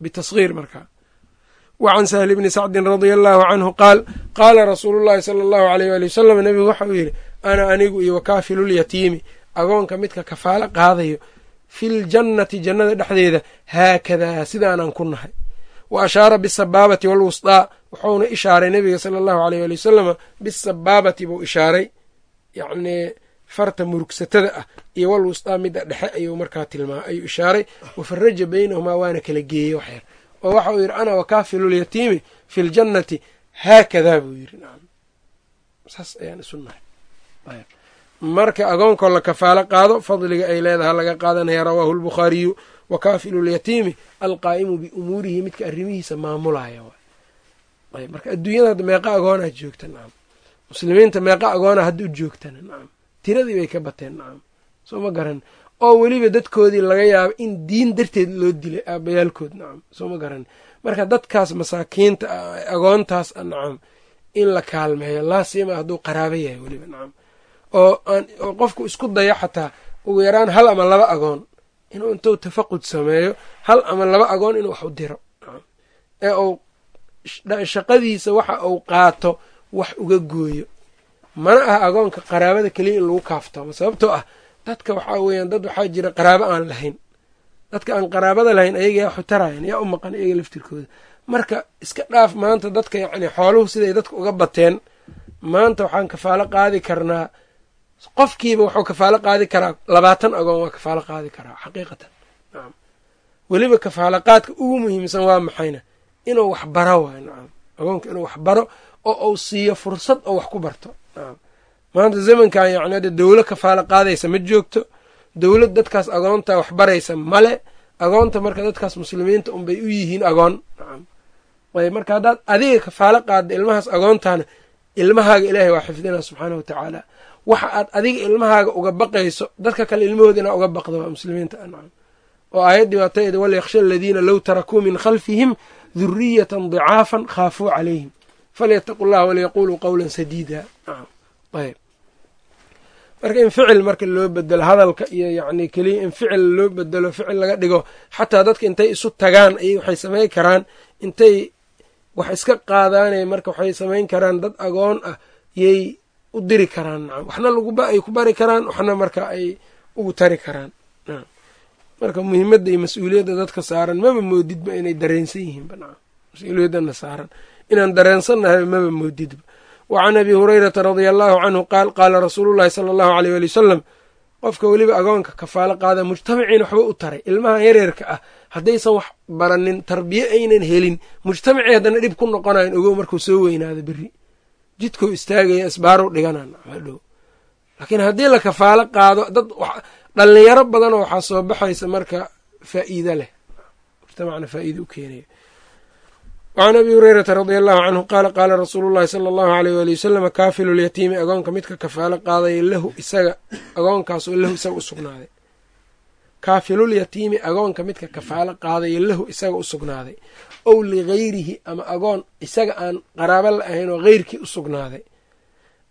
bitashiir marka. Wa can sahli bni sacdin radia allahu canhu qaal qaala rasuulu llahi sala allahu aleyh waali wasalam nebigu waxauu yidhi ana anigu iyo wakaafilulyatiimi agoonka midka kafaalo qaadayo filjannati jannada dhexdeeda haakadaa sidaanaan ku nahay. Wa ashaara bisabaabati walwusdaa wuxuuna ishaaray nebiga sala allahu aleyh ali wasalama bisabaabati buu ishaaray yacnii farta murugsatada ah iyo walwusdaa midda dhexe ayuu markaa tilmaamay ayuu ishaaray wa faraja baynahumaa waana kala geeyey waxyar. Oo waxa uu yidhi ana wakaafilulyatiimi fi ljannati haakadaa buu yidhi. Saas ayaan isu nahay marka agoonkoo la kafaalo qaado fadliga ay leedaha laga qaadanaya rawaahu lbukhaariyu wa kaafilu lyatiimi alqaa'imu biumuurihi midka arrimihiisa maamulaya marka adduunyada meeqa agoonaa joogta nacam muslimiinta meeqa agoona hadda u joogtana nacam tiradii bay ka bateen nacam soo ma garan. Oo weliba dadkoodii laga yaabo in diin darteed loo dilay aabayaalkood nacam soo ma garan. Marka dadkaas masaakiinta agoontaas nacam in la kaalmeeyo laasima hadduu qaraabo yahay weliba nacam oo qofku isku dayo xataa ugu yaraan hal ama laba agoon inuu intuu tafaqud sameeyo hal ama laba agoon inuu wax u diro. Ee uu shaqadiisa waxa uu qaato wax uga gooyo. Mana aha agoonka qaraabada keliya in lagu kaaftamo sababtoo ah dadka waxaa weeyaan dad waxaa jira qaraabo aan lahayn. Dadka aan qaraabada lahayn ayaga yaa xutarayan yaa u maqan iyaga laftirkooda. Marka iska dhaaf maanta dadka yacni xooluhu siday dadka uga bateen maanta waxaan kafaalo qaadi karnaa qofkiiba wuxuu kafaalo qaadi karaa labaatan agoon waa kafaalo qaadi karaa xaqiiqatan. Nacam weliba kafaalaqaadka ugu muhiimsan waa maxayna? Inuu wax baro waay nacam agoonka inuu wax baro oo uu siiyo fursad oo wax ku barto. Nacam maanta zamankan yacni hadda dowlo kafaalo qaadaysa ma joogto. Dowlad dadkaas agoonta wax baraysa male agoonta marka dadkaas muslimiinta unbay u yihiin agoon. Nacam ayb marka haddaad adiga kafaalo qaadda ilmahaas agoontana ilmahaaga ilaahay waa xifdina subxaana wa tacaala waxa aad adiga ilmahaaga uga baqayso dadka kale ilmahooda inaa uga baqdo waa muslimiinta nacam. oo aayaddii waa tayda walyakhsha aladiina low tarakuu min khalfihim duriyatan dicaafan khaafuu calayhim. Falyataqu llaha walyaquuluu qowlan sadiida ayb marka in ficil marka loo bedelo hadalka iyo yacni keliya in ficil loo bedelo ficil laga dhigo xataa dadka intay isu tagaan ay waxay samayn karaan. Intay wax iska qaadaanay marka waxay samayn karaan dad agoon ah yay u diri karaan waxna ay ku bari karaan waxna marka ay ugu tari karaan. Marka muhiimadda iyo mas'uuliyadda dadka saaran maba moodidba inay dareensan yihiinba nacam mas'uuliyaddana saaran. Inaan dareensannahay maba moodidba. Wa can abi hurayrata radia allahu canhu qaal qaala rasuulu llahi sala allahu aleyh wali wasalam qofka weliba agoonka kafaalo qaada mujtamaciina waxba u taray. Ilmaha yareerka ah haddaysan wax baranin tarbiye aynan helin mujtamacii haddana dhib ku noqonayan ogow markuu soo weynaado berri jidkuu istaagaya isbaarow dhiganan hadhow laakiin haddii la kafaalo qaado dad dhalinyaro badanoo waxaa soo baxaysa marka faa'iida leh. Mujtamacna faa'iida u keenaya. Wacan abi hurayrata radia allahu canhu qaala qaala rasuulu llahi sala allahu aleyh waali wasalama kaafilu lyatiimi agoonka midka kafaalo qaadaya lahu isaga agoonkaasoo lahu isaga u sugnaaday kaafilulyatiimi agoonka midka kafaalo qaadaya lahu isaga u sugnaaday. Ow ligayrihi ama agoon isaga aan qaraabo la ahayn oo heyrkii u sugnaaday.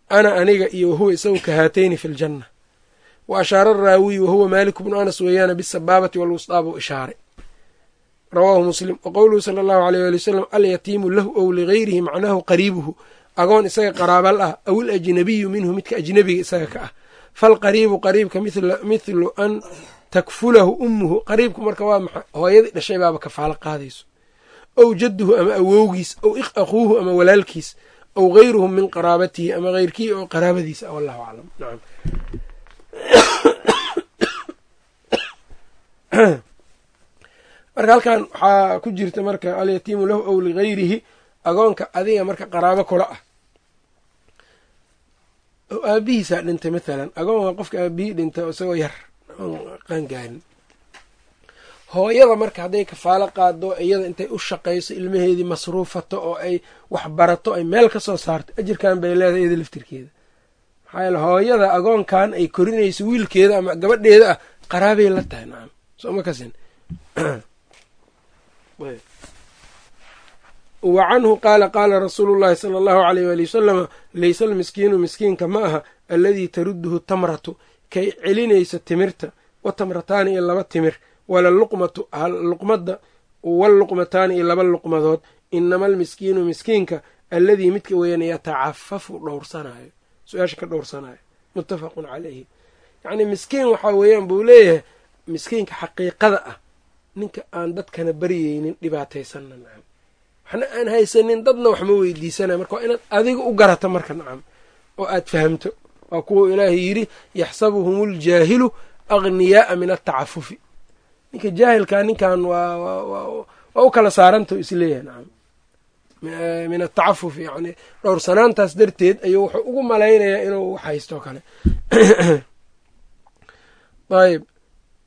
Ana aniga iyo wahuwa isagu kahaatayni fi ljanna wa ashaara araawiy wahuwa maaliku bnu anas weeyaana bisabaabati walwustaa buu ishaaray rawaahu muslim. Wa qowluhu sala allahu aleyh waali wasalam alyatiimu lahu ow ligayrihi macnaahu qariibuhu. Agoon isaga qaraabal ah aw ilajnabiyu minhu midka ajnebiga isaga ka ah. Falqariibu qariibka mithlu an takfulahu ummuhu qariibku marka waa maxa hooyadii dhashay baaba kafaalo qaadayso. Ow jadduhu ama awowgiis ow akhuuhu ama walaalkiis ow gayruhum min qaraabatihi ama heyrkii oo qaraabadiisa ah wallahu aclam. Nacam marka halkan waxaa ku jirta marka alyatiimu lahu ow ligayrihi agoonka adiga marka qaraabo kula ah. Oo aabihiisaa dhintay mathalan agoon waa qofka aabihii dhintay isagoo yar qaangaarin hooyada marka hadday kafaalo qaado iyada intay u shaqayso ilmaheedii masruufato oo ay wax barato ay meel ka soo saarto ajirkan bay leedahay iyada laftirkeeda. Maxaa yeele hooyada agoonkan ay korinayso wiilkeeda ama gabadheeda ah qaraabay la tahay nacam soo ma kasin? Wa canhu qaala qaala rasuulu llahi sala allahu aleyh waali wasalama laysa almiskiinu miskiinka ma aha alladii taruduhu tamratu kay celinayso timirta wa tamrataani iyo laba timir wala luqmatu luqmadda waluqmataani iyo laba luqmadood inama almiskiinu miskiinka alladii midka weeyaan yatacafafu dhowrsanayo su'aasha ka dhowrsanayo muttafaqun caleyhi yacnii miskiin waxaa weeyaan buu leeyahay miskiinka xaqiiqada ah ninka aan dadkana baryeynin dhibaataysanna nacam waxna aan haysanin dadna waxma weydiisanay marka waa inaad adiga u garata marka nacam oo aad fahamto waa kuwa ilaahay yidhi yaxsabuhum uljaahilu aghniyaaa min atacafufi ninka jaahilkaa ninkan waa u kala saaranta is leeyahay nacam min atacafuf yani dhowrsanaantaas darteed ayuu wuxuu ugu malaynayaa inuu wax haysto kale. Ayb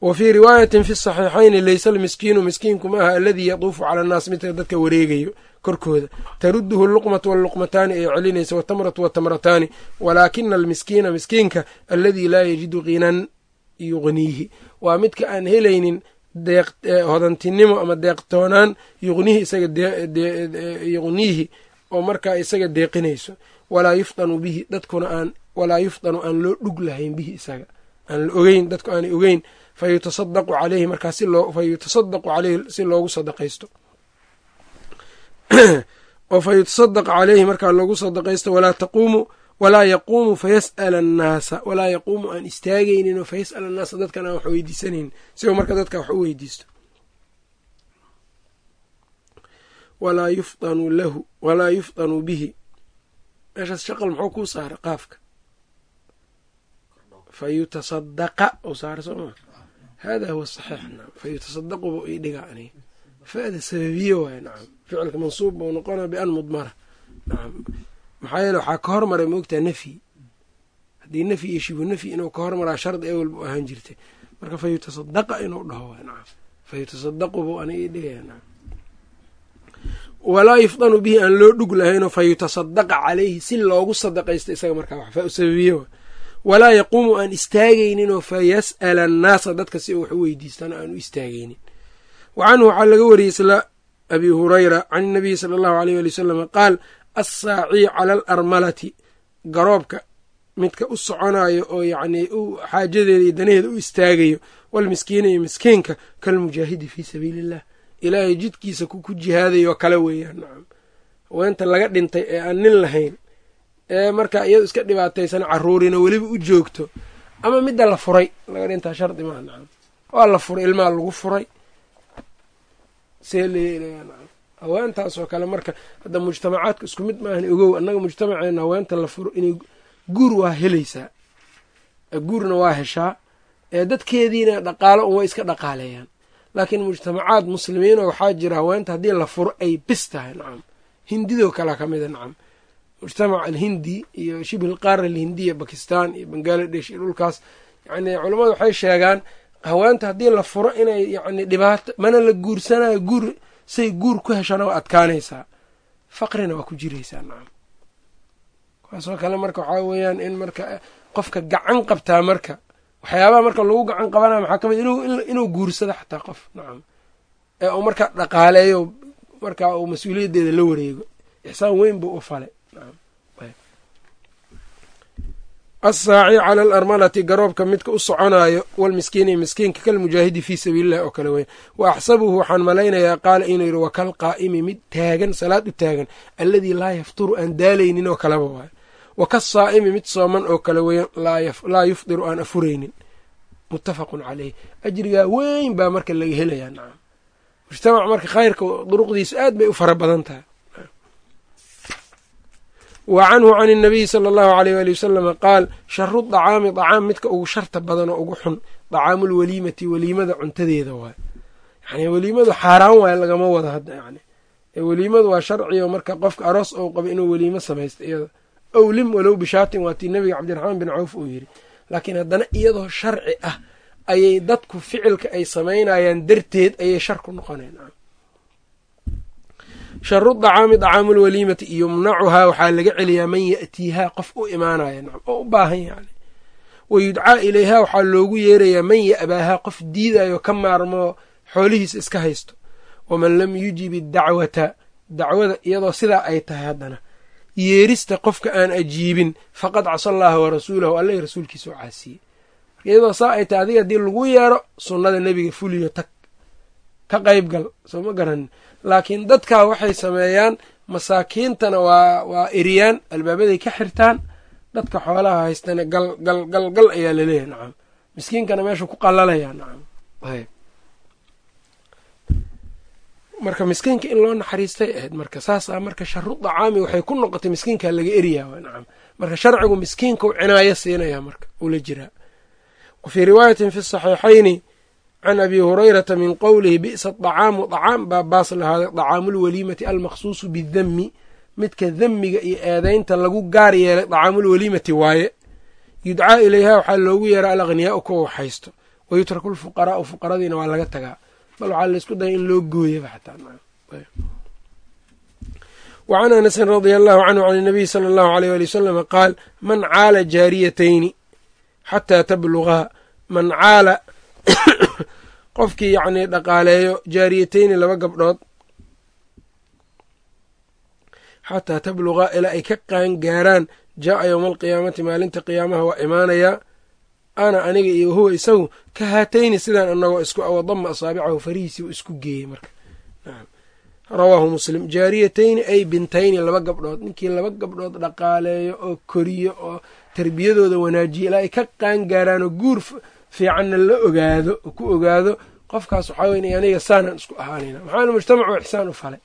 wa fii riwaayatin fi saxiixayni laysa almiskiinu miskiinku maaha aladii yatuufu cala annaas midka dadka wareegayo korkooda. Taruduhu luqmatu walluqmataani ay celinaysa watamratu watamrataani walaakina almiskiina miskiinka aladii laa yajidu kinan yuqniihi. Waa midka aan helaynin hodantinimo ama deeqtoonaan yuqnihi isaga yuqniihi oo markaa isaga deeqinayso. Walaa yufdanu bihi dadkuna aan walaa yufdanu aan loo dhug lahayn bihi isaga. Aan la ogeyn dadku aanay ogeyn fa yutasadaqu caleyhi markaa fa yutasadaqu caleyhi si loogu sadaqaysto oo fa yutasadaq caleyhi markaa loogu sadaqaysto walaa taquumu walaa yaquumu fayas'ala annaasa walaa yaquumu aan istaagayninoo fayas'ala annaasa dadkan aan wax weydiisanaynin sigoo marka dadka wax u weydiisto. Walaa yufdanu lahu walaa yufdanu bihi. Meeshaas shaqal muxuu kuu saara qaafka. Fa yutasadaqa u saara sooma hada huwa saxiix nacam fa yutasadaqu buu ii dhigaa aniga fa-da sababiye waay nacam ficilka mansuub buu noqona bian mudmara nacam maxaa yeele waxaa ka hormaray moogtaa nafyi haddii nafyi iyo shibu nafyi inuu ka hormaraa shardi ewel buu ahaan jirtay marka fa yutasadaqa inuu dhaho waay nacam fa yutasadaqu buu aniga dhigaya nacam walaa yufdanu bihi aan loo dhug lahaynoo fa yutasadaqa caleyhi si loogu sadaqaysto isaga markaa wax fa waay walaa yaquumu aan istaagayninoo fa yas'ala annaasa dadka si wax u weydiistana aan u istaagaynin wa canhu waxaa laga wariyey isla abi hurayra can inabiyi sala allahu aleyh wali wasalama qaal assaaciy cala alarmalati garoobka midka u soconayo oo yacnii u xaajadeeda iyo danaheeda u istaagayo walmiskiina iyo miskiinka kalmujaahidi fii sabiili illah ilaahay jidkiisa ku jihaadayoo kale weeyaan nacam haweenta laga dhintay ee aan nin lahayn ee marka iyadu iska dhibaataysan caruurina weliba u joogto. Ama midda la furay laga dhintaa shardi maaha nacam waa la furay ilmaha lagu furay see leelaya nacam haweentaasoo kale marka hadda mujtamacaadka isku mid maahan ogow annaga mujtamaceena haweenta la furo inay guur waa helaysaa. Guurna waa heshaa. Ee dadkeediina dhaqaalo un way iska dhaqaaleeyaan. Laakiin mujtamacaad muslimiinoo waxaa jira haweenta haddii la furo ay bis tahay nacam. Hindidoo kale ka mida nacam. Mujtamac alhindi iyo shibhi lqaara alhindiya bakistan iyo bangaladesh iyo dhulkaas. Yacni culammadu waxay sheegaan haweenta haddii la furo inay yacni dhibaato mana la guursanayo guur say guur ku heshana waa adkaanaysaa. Faqrina waa ku jiraysaa nacam kuwaasoo kale marka waxaa weeyaan in marka qofka gacan qabtaa marka waxyaabaha marka lagu gacan qabanaya maxaa ka mid inuu guursado xataa qof nacam ee uu marka dhaqaaleeyo marka uu mas'uuliyaddeeda la wareego ixsaan weyn buu u falay assaaci cala alarmalati garoobka midka u soconaayo walmiskiini miskiinka kalmujaahidi fii sabiilillahi oo kale weya wa axsabuhu waxaan malaynayaa qaala inuu yidhi wakal qaa'imi mid taagan salaad u taagan alladii laa yafturu aan daalaynin oo kaleba waayo wakasaa'imi mid sooman oo kale weyan laa yufdiru aan afuraynin. Muttafaqun caleyh ajrigaa weyn baa marka laga helayaa nacam mujtamac marka khayrka duruqdiisa aad bay u fara badan tahay wa canhu can inabiyi sala allahu aleyh waali wasalama qaal sharu dacaami dacaam midka ugu sharta badan oo ugu xun dacaamulwaliimati weliimada cuntadeeda waay. Yani weliimadu xaaraan waay lagama wado hadda yani weliimadu waa sharcigo marka qofka aroos ou qaba inuu weliimo samaysta iyada. Owlim walow bishaatin waa tii nabiga cabdiraxmaan bin cawf uu yidhi. Laakiin haddana iyadoo sharci ah ayay dadku ficilka ay samaynayaan darteed ayay shar ku noqonayn sharu dacaami dacaamulwaliimati yumnacuhaa waxaa laga celiyaa man ya'tiihaa qof u imaanaya oo u baahan yani wa yudcaa ilayhaa waxaa loogu yeerayaa man ya'baahaa qof diidayo ka maarmoo xoolihiisa iska haysto. Waman lam yujib iddacwata dacwada iyadoo sidaa ay tahay haddana yeerista qofka aan ajiibin faqad casa allaaha wa rasuulahu alla rasuulkiisa oo caasiyey marka iyadoo saa ay tahay adiga haddii lagu yeero sunnada nebiga fuliyo tag ka qayb gal soo ma garanin laakiin dadkaa waxay sameeyaan masaakiintana waa waa eriyaan albaabaday ka xirtaan dadka xoolaha haystana gal gal gal gal ayaa la leeyahay nacam. Miskiinkana meesha ku qalalayaa nacam. Ayb. Marka miskiinka in loo naxariistay ahayd marka saasaa marka sharu dacaami waxay ku noqotay miskiinkaa laga eriyaa nacam. Marka sharcigu miskiinka u cinaayo siinaya marka ula jiraa wa fii riwaayatin fi saxiixayni can abi hurayrata min qowlihi bi'sa dacaamu dacaam baa baas lahaaday dacaamulwaliimati almaqsuusu bidami midka demiga iyo eedeynta lagu gaar yeelay dacaamulwaliimati waaye yudcaa ilayha waxaa loogu yeeraa alaqhniyaau kuwa haysto wa yutraku lfuqaraau fuqaradiina waa laga tagaa bal waxaa laysku daya in loo gooyaba xataa wa can anasin radia allahu canhu can inabiyi sala allahu aleyh wali wasalama qaal man caala jaariyatayni xataa tablugaa man caala qofkii yacnii dhaqaaleeyo jaariyatayni laba gabdhood xataa tablugaa ilaa ay ka qaan gaaraan jaa'a yowma alqiyaamati maalinta qiyaamaha waa imaanayaa ana aniga iyo huwa isagu ka haatayni sidaan anagoo isku awadama asaabicahu farihiisii u isku geeyey marka. Rawaahu muslim jaariyatayni ay bintayni laba gabdhood ninkii laba gabdhood dhaqaaleeyo oo koriyo oo tarbiyadooda wanaajiya ilaa ay ka qaan gaaraanoo guur fiicanna la ogaado ku ogaado qofkaas waxaa wey aniga saanaan isku ahaanayna. Maxaana mujtamacu ixsaan u falay.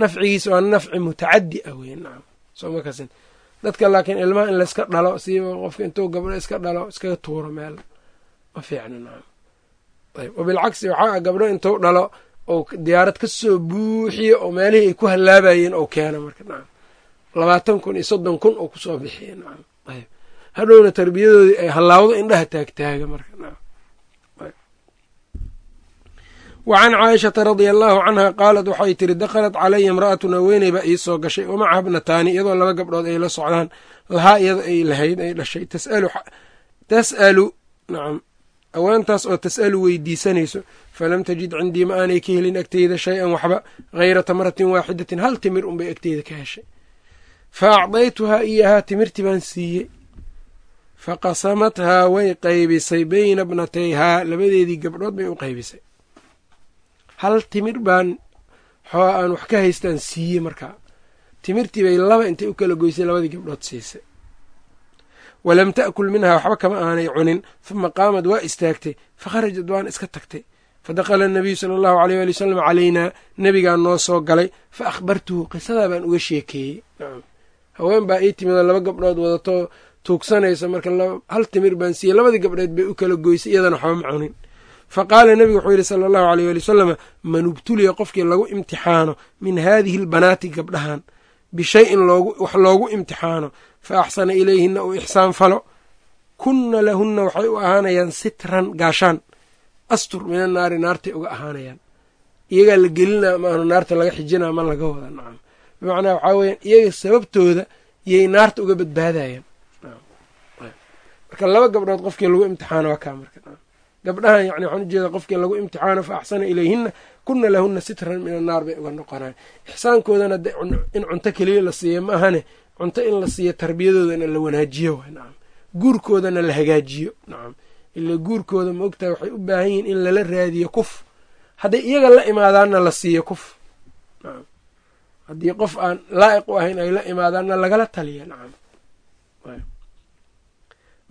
Nafcigiisa waa nafci mutacadi ah wey nacam soo ma kasin. Dadka laakiin ilmaha in layska dhalo siiba qofka intuu gabdho iska dhalo iskaga tuuro meel ma fiicno nacam wabilcagsi waxaa ah gabdho intuu dhalo oo diyaarad ka soo buuxiyo oo meelihii ay ku hallaabayeen oo keena marka nacam labaatan kun iyo soddon kun oo ku soo bixiya nacam ayb hadhowna tarbiyadoodii ay hallaawdo indhaha taagtaaga marka nacam wa can caaishata radia allaahu canha qaalat waxay tiri dakhalat calaya imra'atun haweeney baa ii soo gashay wamacaha bnataani iyadoo laba gabdhood ay la socdaan lahaa iyado ay lahayd ay dhashay tas'alu nacam awaantaas oo tas'alu weydiisanayso falam tajid cindii ma aanay ka helin agteyda shay-an waxba hayra tamratin waaxidatin hal timir unbay agteyda ka heshay fa acdaytuhaa iyahaa timirtii baan siiyey fa qasamathaa way qaybisay beyna bnatayhaa labadeedii gabdhood bay u qaybisay hal timir baan xoo aan wax ka haystaan siiyey markaa timirtii bay laba intay u kala goysay labadii gabdhood siisay. Walam ta'kul minhaa waxba kama aanay cunin. Huma qaamad waa istaagtay. Fa kharajad waana iska tagtay. Fa dakhala anabiyu sala allahu aleyh waali wasalam calaynaa nebigaa noo soo galay. Fa akhbartuhu qisadaa baan uga sheekeeyey. Haween baa ii timidoo laba gabdhood wadato tuugsanaysa marka hal timir baan siiyey. Labadii gabdhood bay u kala goysay iyadana waxba ma cunin fa qaala nebigu wuxuu yidhi sala allahu aleyh waali wasalama man ubtuliya qofkii lagu imtixaano min haadihi albanaati gabdhahan bishayin wax loogu imtixaano fa axsana ilayhinna uu ixsaan falo. Kunna lahunna waxay u ahaanayaan sitran gaashaan. Astur mina naari naartay uga ahaanayaan. Iyagaa la gelinaa maanu naarta laga xijinaa ma laga wada nacam. Bimacnaa waxaa weyaan iyaga sababtooda yay naarta uga badbaadayaan. Marka laba gabdhood qofkii lagu imtixaano waa kaa marka gabdhahan yani waxaan ujeeda qofkii lagu imtixaano fa axsana ilayhinna kuna lahunna sitran min annaar bay uga noqonayan ixsaankoodana de in cunto keliya la siiyo ma ahane cunto in la siiyo tarbiyadoodana la wanaajiyo waay nacam guurkoodana la hagaajiyo nacam ila guurkooda ma ogtahay waxay u baahan yihiin in lala raadiyo kuf. Hadday iyaga la imaadaanna la siiyo kuf nacam haddii qof aan laa'iq u ahayn ay la imaadaanna lagala taliya nacam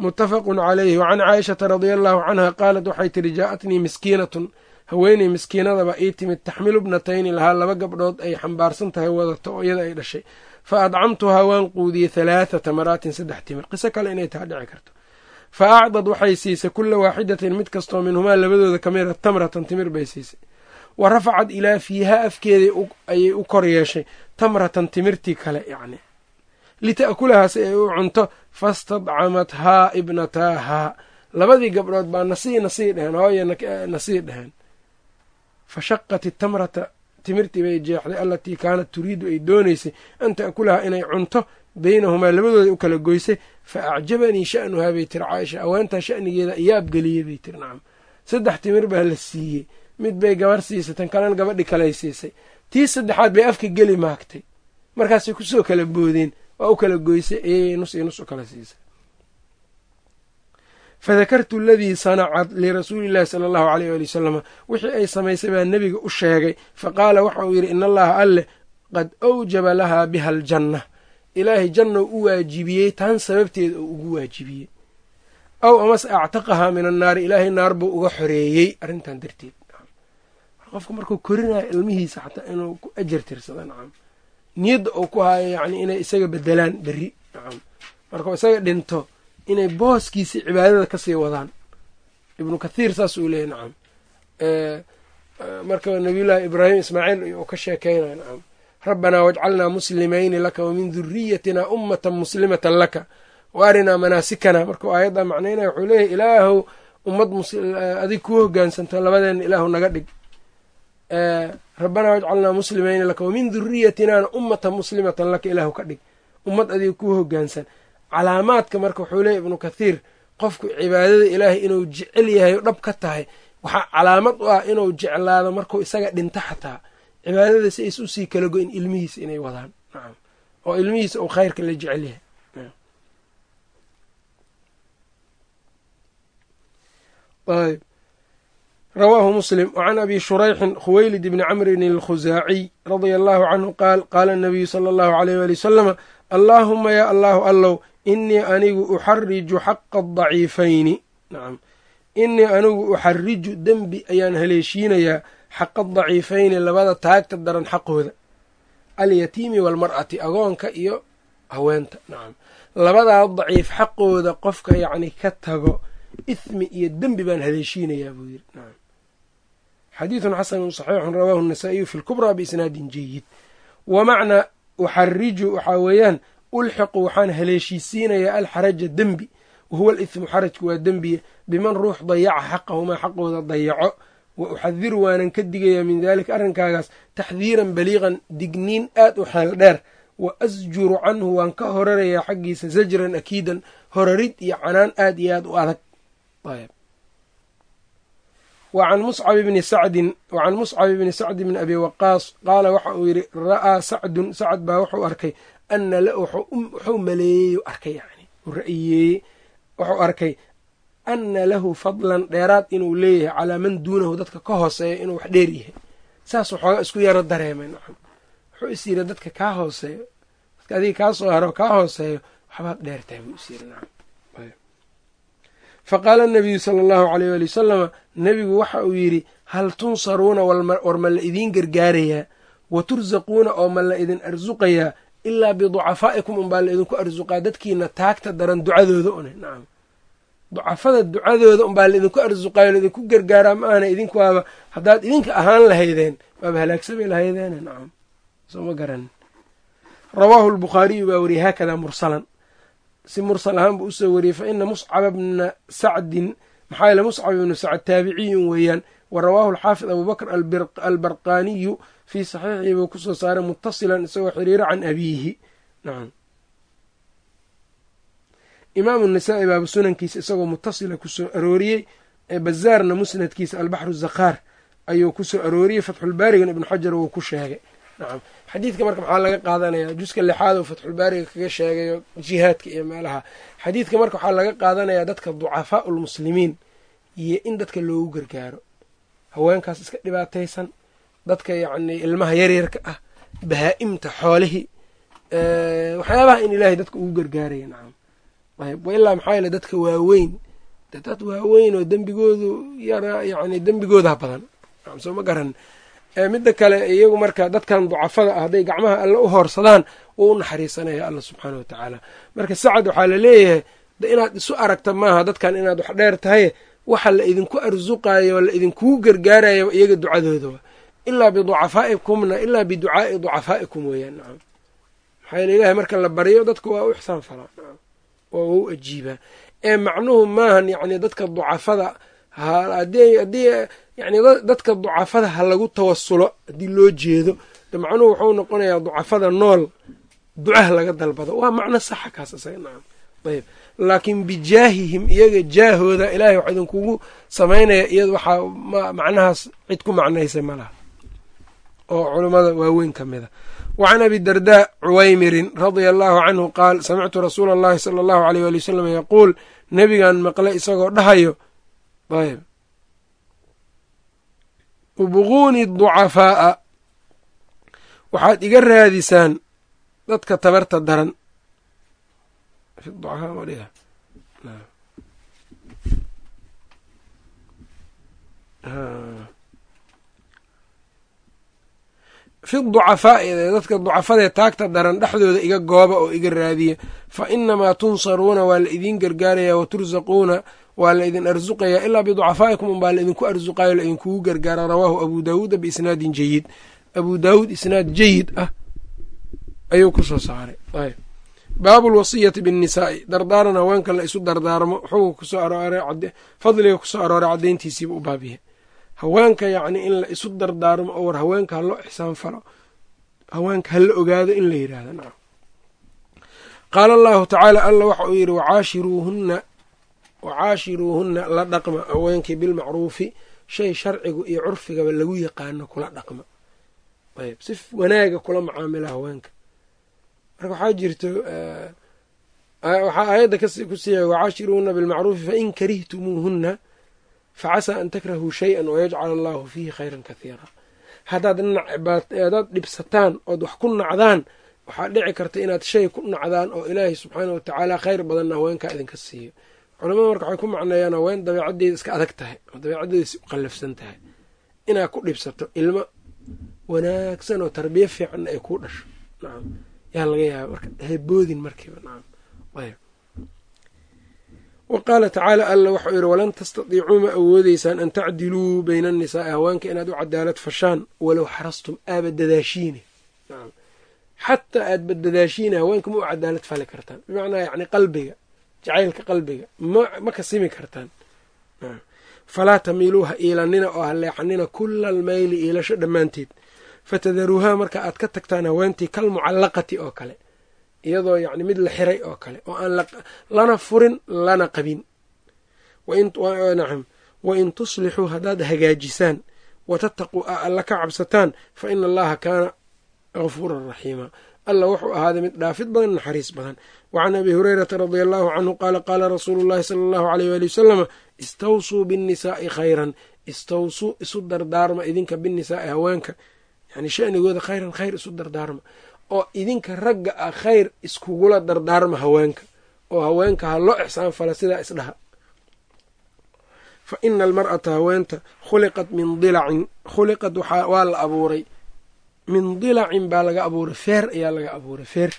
mutafaqun calayhi wacan caaishata radia allahu canha qaalat waxay tihi jaa-atnii miskiinatun haweeney miskiinadaba ii timid taxmilu bnatayni lahaa laba gabdhood ay xambaarsan tahay wadato oo iyada ay dhashay. Fa adcamtuhaa waan quudiyey halaatha tamaraatin saddex timir. Qiso kale inay taha dhici karto. Fa acdad waxay siisay kula waaxidatin mid kastoo minhumaa labadooda kamida tamratan timir bay siisay. Wa rafacad ilaa fiihaa afkeeday ayay u kor yeeshay tamratan timirtii kale yacni lita'kulahaa si ay u cunto fastadcamathaa ibnataahaa labadii gabdhood baa nasii nasii dheheen hooye nasii dheheen. Fa shaqat itamrata timirtii bay jeexday allatii kaanat turiidu ay doonaysay an ta'kulahaa inay cunto beynahumaa labadooda u kala goysay fa acjabanii sha'nuhaa bay tiri caaisha aweentaa sha'nigeeda iyaa abgeliyey bay tiri nacam. Saddex timir baa la siiyey. Mid bay gabar siisay tan kalena gabadhi kaley siisay. Tii saddexaad bay afka geli maagtay. Markaasay ku soo kala boodeen waa u kala goysay ayay nus iyo nus u kala siisay. Fadakartu aladii sanacad lirasuuli llahi sala allahu aleyh waali wasalama wixii ay samaysay baa nebiga u sheegay fa qaala waxa uu yidhi in allaha alleh qad awjaba lahaa biha aljanna. Ilaahay jannou u waajibiyey tan sababteeda oo ugu waajibiyey. Aw amase actaqahaa min annaari ilaahay naar buu uga xoreeyey. Arrintan darteed. Qofka markuu korinayo ilmihiisa xataa inuu ku ajar tirsado nacam niyadda uu ku haayo yacni inay isaga bedelaan berri. Markuu isaga dhinto inay booskiisii cibaadada ka sii wadaan. Ibnu kathiir saas uu leeyay nacam. Marka nabiyullaahi ibraahim ismaaciil uu ka sheekeynayo nacam. Rabbanaa wajcalnaa muslimayni laka wamin duriyatina ummatan muslimatan laka wa arinaa manaasikana. Markuu aayaddaa macnaynaya wuxuu leeyahy ilaahow ummad adig kuu hogaansanto labadeena ilaahu naga dhig rabbanaa wajcalnaa muslimayni laka wamin duriyatinaana ummatan muslimatan laka ilaahu ka dhig. Ummad adiga kuu hogaansan. Calaamaadka marka wuxuu leeyahy ibnu kathiir qofku cibaadada ilaahay inuu jecel yahay o dhab ka tahay waxaa calaamad u ah inuu jeclaado markuu isaga dhinto xataa. Cibaadada si ays u sii kala go-in ilmihiisa inay wadaan. Nacam oo ilmihiisa uu khayrka la jecel yahay. Ayb rawaahu muslim wacan abi shurayxin khuweylid bni camrin alkhusaaciy radia allahu canhu qaal qaala anabiyu sala allahu aleyh wali wasalama allaahuma yaa allahu allow inii anigu uxariju xaqa adaciifayni nacam inii anigu uxariju dembi ayaan haleeshiinayaa xaqa daciifayni labada taagta daran xaqooda alyatiimi waalmar'ati agoonka iyo haweenta nacam labadaa daciif xaqooda qofka yacni ka tago ithmi iyo dembi baan haleeshiinayaa buu yiri nacam xadiidun xasanun saxiixun rawaahu الnasaa-iyu fi lkubraa biisnaadin jayid wa macnaa uxariju waxaa weeyaan ulxiqu waxaan haleeshiisiinayaa alxaraja dembi wahuwa alithmu xarajku waa dembiye biman ruux dayaca xaqahumaa xaqooda dayaco. Wa uxadiru waanan ka digayaa min daalika arrinkaagaas taxdiiran baliiqan digniin aad u xeel dheer. Wa asjuru canhu waan ka horarayaa xaggiisa zajran akiidan horarid iyo canaan aad iyo aad u adag wacan muscab bni sacdin wacan muscab bni sacdi bni abi waqaas qaala waxa uu yidhi ra'aa sacdun sacd baa wuxuu arkay ana wuxuu maleeyey arkay yani u ra'yeeyey wuxuu arkay ana lahu fadlan dheeraad inuu leeyahay calaa man duunahu dadka ka hooseeya inuu wax dheer yahay. Saasuu xooga isku yaro dareemay nacam. Wuxuu is yidhi dadka kaa hooseeyo dadka adiga kaa soo haro kaa hooseeyo waxbaad dheertahay buu is yidhi nacam faqaala anabiyu sala allahu aleyh waali wasalama nebigu waxa uu yidhi hal tunsaruuna war ma la idiin gargaarayaa wa tursaquuna oo ma la idin arsuqayaa ilaa biducafaa'ikum unbaa la idinku arsuqaa dadkiina taagta daran ducadooda une. Nacam ducafada ducadooda unbaa laidinku arsuqaayo laidinku gargaaraa ma ahna idinku waaba haddaad idinka ahaan lahaydeen waaba halaagsamay lahaydeene nacam soo ma garanin rawaahu lbukhaariyu baa wariyey haakadaa mursalan si mursal ahaan buu u soo wariyey fa ina muscaba bna sacdin maxaa yeele muscab ibnu sacd taabiciyun weeyaan wa rawaahu alxaafid abubakr albarqaniyu fii saxiixii buu ku soo saaray mutasilan isagoo xiriiro can abiihi. Nacam imaamu nasaa-i baaba sunankiisa isagoo mutasila ku soo arooriyey bazaarna musnadkiisa albaxru zakhaar ayuu ku soo arooriyey fatxulbaarigan ibnu xajar wuu ku sheegay nacam xadiidka marka maxaa laga qaadanaya juska lixaad oo fatxulbaariga kaga sheegayo jihaadka iyo meelaha. Xadiidka marka waxaa laga qaadanayaa dadka ducafaau lmuslimiin iyo in dadka loogu gargaaro. Haweenkaas iska dhibaataysan dadka yacni ilmaha yaryarka ah bahaa-imta xoolihii waxyaabaha in ilaahay dadka ugu gargaaraya nacam ayb ilaa maxaa yeele dadka waaweyn dad waaweyn oo dembigoodu yara yani dembigooda badan. Soo ma garan midda kale iyagu marka dadkan ducafada ah hadday gacmaha alle u hoorsadaan wuu u naxariisanaya alla subxaana wa tacaala. Marka sacad waxaa la leeyahay inaad isu aragta maaha dadkan inaad wax dheer tahay waxa la idinku arsuqayo la idinkugu gargaaraya iyaga ducadoodaa ilaa biducafaa'ikumna ilaa biducaa'i ducafaa'ikum weeyaan nacam maxaa yeele ilahay marka la baryo dadka waa u ixsaan falaa waa u ajiibaa ee macnuhu maahan yacni dadka ducafada haddii yacni dadka ducafada ha lagu tawasulo haddii loo jeedo de macnuhu wuxuu noqonayaa ducafada nool ducaha laga dalbado. Waa macno saxa kaas isaga ayb laakiin bijaahihim iyaga jaahooda ilaahay wax idinkugu samaynaya iyada waxaa macnahaas cid ku macnaysa ma laha. Oo culummada waaweyn ka mid a wacan abi dardaa cuwaymirin radia allahu canhu qaal samictu rasuula allahi sala allahu aleyh wali wasalam yaquul nebigan maqle isagoo dhahayo ayb ubquuni ducafaa'a waxaad iga raadisaan dadka tabarta daran fi ducafaa'i dadka ducafadee taagta daran dhexdooda iga gooba oo iga raadiya fa inamaa tunsaruuna waa la idiin gargaarayaa wa tursaquuna waa la idin arsuqayaa ilaa biducafaa'ikum unbaa la idinku arsuqayo la idinkugu gargaara rawaahu abuu daawuuda biisnaadin jayid abuu daawuud isnaad jayid ah ayuu ku soo saaray. Baabu lwasiyati binnisaa'i dardaaran haweenka la isu dardaarmo xuga ku soo arooray fadliga ku soo arooray caddayntiisiiba u baabiya haweenka yacni in la isu dardaarmo oo war haweenka ha loo ixsaan falo haweenka ha la ogaado in la yidhaahdo nacam. Qaala allahu tacaala alla waxa uu yidhi wacaashiruuhunna wacaashiruuhunna la dhaqma haweenkii bilmacruufi shay sharcigu iyo curfigaba lagu yaqaano kula dhaqma. Ayb si wanaaga kula macaamila haweenka. Marka waxaa jirto waxaa aayadda ku siiya wacaashiruuhunna bilmacruufi fain karihtumuuhunna facasaa an takrahuu shay-an wayajcal allahu fiihi khayran kathiira. Haddaad haddaad dhibsataan ood wax ku nacdaan waxaa dhici karta inaad shay ku nacdaan oo ilaahay subxaana wa tacaala khayr badanna haweenkaa idinka siiyo culamada marka waxay ku macneeyaan haween dabeecaddeeda iska adag tahay oo dabeecaddeeda si u qallafsan tahay. Inaad ku dhibsato ilmo wanaagsan oo tarbiye fiicanna ay kuu dhasho. Nacam yaa laga yaaba marka heboodin markiiba. Nacam wa qaala tacaala alla waxau yidhi walan tastadiicuu ma awoodeysaan an tacdiluu bayna annisaa'i haweenka inaad u cadaalad fashaan walow xarastum aaba dadaashiine xataa aad badadaashiine haweenka ma u cadaalad fali kartaan. Bimacnaa yani qalbiga jacaylka qalbiga ma ka simi kartaan. Falaa tamiiluu ha iilanina oo ha leexanina kula almayli iilasho dhammaanteed. Fatadaruuhaa marka aad ka tagtaan haweentii kal mucallaqati oo kale iyadoo yani mid la xiray oo kale oo aan lana furin lana qabin. Nacam wain tuslixuu haddaad hagaajisaan watattaquu a alla ka cabsataan fa ina allaha kaana gafuuran raxiima alla wuxuu ahaaday mid dhaafid badan naxariis badan. Wa can abi hurayrata radia allahu canhu qaala qaala rasuulu llahi sala allahu aleyh waali wasalama istawsuu binnisaa'i khayran. Istawsuu isu dardaarma idinka binnisaa'i haweenka. Yani shanigooda khayran khayr isu dardaarma. Oo idinka ragga ah khayr iskugula dardaarma haweenka. Oo haweenka ha loo ixsaan fala sidaa isdhaha. Fa ina almar'ata haweenta khuliqat min dilacin khuliqad waa la abuuray min dilacin baa laga abuuray feer ayaa laga abuuray feer.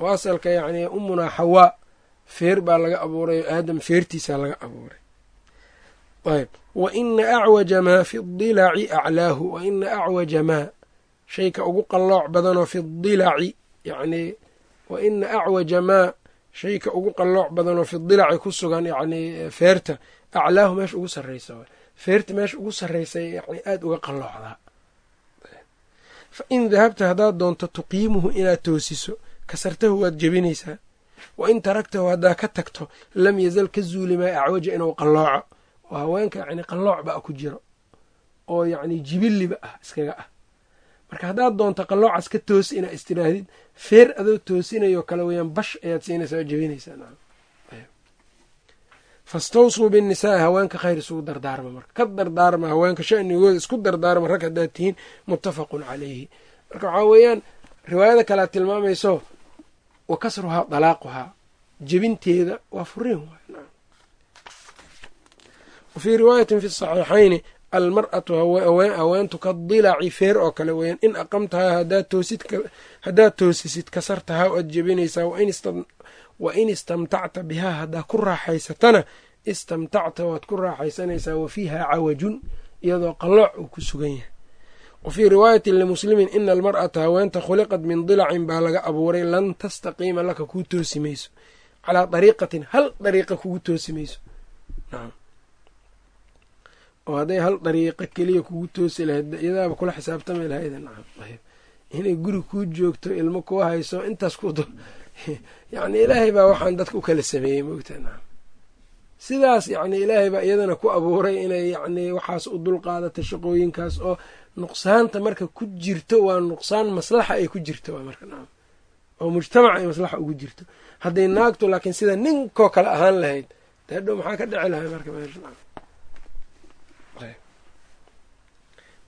Oo asalka yacni umunaa xawaa feer baa laga abuuray oo aadam feertiisaa laga abuuray. Ayb. Wa ina acwaja maa fi dilaci aclaahu wa ina acwaja maa shayka ugu qallooc badanoo fi dilaci yacnii wa ina acwaja maa shayka ugu qallooc badanoo fi dilaci ku sugan yacnii feerta aclaahu meesha ugu sarraysa feerta meesha ugu sarraysay yani aada uga qalloocdaa fa in dahabta haddaad doonto tuqiimuhu inaad toosiso kasartahu waad jebinaysaa. Wa in taragtahu haddaa ka tagto lam yazal ka zuuli maa acwaja inuu qallooco. Oo haweenka yani qallooc ba ku jiro oo yacni jibiliba ah iskaga ah. Marka haddaad doonto qalloocaas ka toosi inaad istiraadid feer adoo toosinayo kale weyaan bash ayaad siinaysaa oo jebinaysaa fastawsuu binnisaa'i haweenka khayr isugu dardaarma marka. Ka dardaarma haweenka shanigooda isku dardaarma rag haddaad tihiin muttafaqun calayhi. Marka waxaa weeyaan riwaayada kale aad tilmaamayso wa kasruhaa dalaaquhaa jebinteeda waa furiin waay. Wa fii riwaayatin fi saxiixayni almar'atu haweentu ka dilaci feer oo kale weeyaan in aqamtahaa haddaad toosisid kasartahaa waad jebinaysaa wa in istamtacta bihaa haddaa ku raaxaysatana istamtacta waad ku raaxaysanaysaa wa fiiha cawajun iyadoo qallooc uu ku sugan yahay. Wa fii riwaayatin limuslimin ina almar'ata haweenta khuliqad min dilacin baa laga abuuray lan tastaqiima laka kuu toosi mayso calaa dariiqatin hal dariiqa kugu toosi mayso oo hadday hal dariiqa keliya kugu toosi lahayd iyadaaba kula xisaabtami lahayd. Inay guri kuu joogto ilmo kuu hayso intaas yacni ilaahay baa waxaan dadka u kala sameeyey moogtaa nacam sidaas yacni ilaahay baa iyadana ku abuuray inay yacni waxaas u dul qaadata shaqooyinkaas oo nuqsaanta marka ku jirto waa nuqsaan maslaxa ay ku jirto marka oo mujtamac ay maslaxa ugu jirto. Hadday naagtu laakiin sida ninkoo kale ahaan lahayd daadhow maxaa ka dhici lahay marka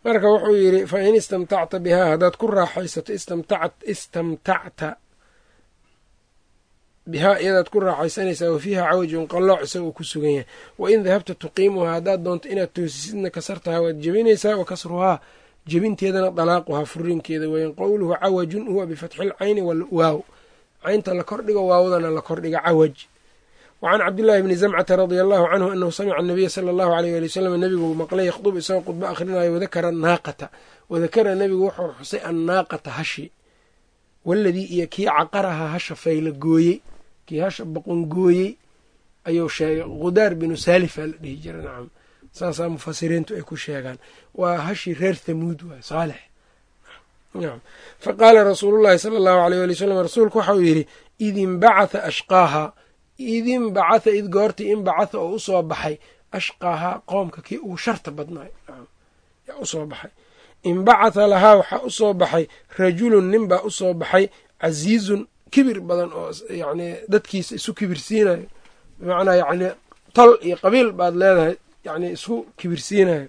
marka wuxuu yidhi fa in istamtacta bihaa haddaad ku raaxaysato istamtacta bihaa iyadaad ku raaxaysanaysaa wa fiiha cawajun qallooc isagoo ku sugan yahay. Wa in dahabta tuqiimuhaa haddaad doonto inaad toosisidna kasartahaa waad jebinaysaa wa kasruhaa jebinteedana dalaaquhaa furiinkeeda weyan qowluhu cawajun huwa bifatxil cayni walwaaw caynta la kordhigo waawdana la kordhiga cawaj. Wa can bni zamcata radia allahu canhu anahu samica anabiya sala allahu aleyh ali wasalam nebigu maqlay yakhdub isagoo khudbo akhrinayo wadakara naaqata. Wadakara nebigu wuxuu xusay annaaqata hashi. Waladii iyo kii caqaraha hasha fayla gooyey kii hasha boqon gooyey ayuu sheegay khudaar binu saalifa la dhihi jira nacam. Saasaa mufasiriintu ay ku sheegaan. Waa hashi reer thamuud waay saalix. Nacam. Fa qaala rasuulullahi sala allahu aleyh ali wasalam rasuulku waxauu yidhi id inbacatha ashqaaha id inbacatha id goortii inbacatha oo u soo baxay ashqaahaa qoomka kii ugu sharta badnaay. Yaa u soo baxay. Inbacatha lahaa waxaa u soo baxay rajulun nin baa u soo baxay casiizun kibir badan oo yacni dadkiisa isu kibirsiinayo bimacnaa yacni tol iyo qabiil baad leedahay yacni isku kibirsiinayo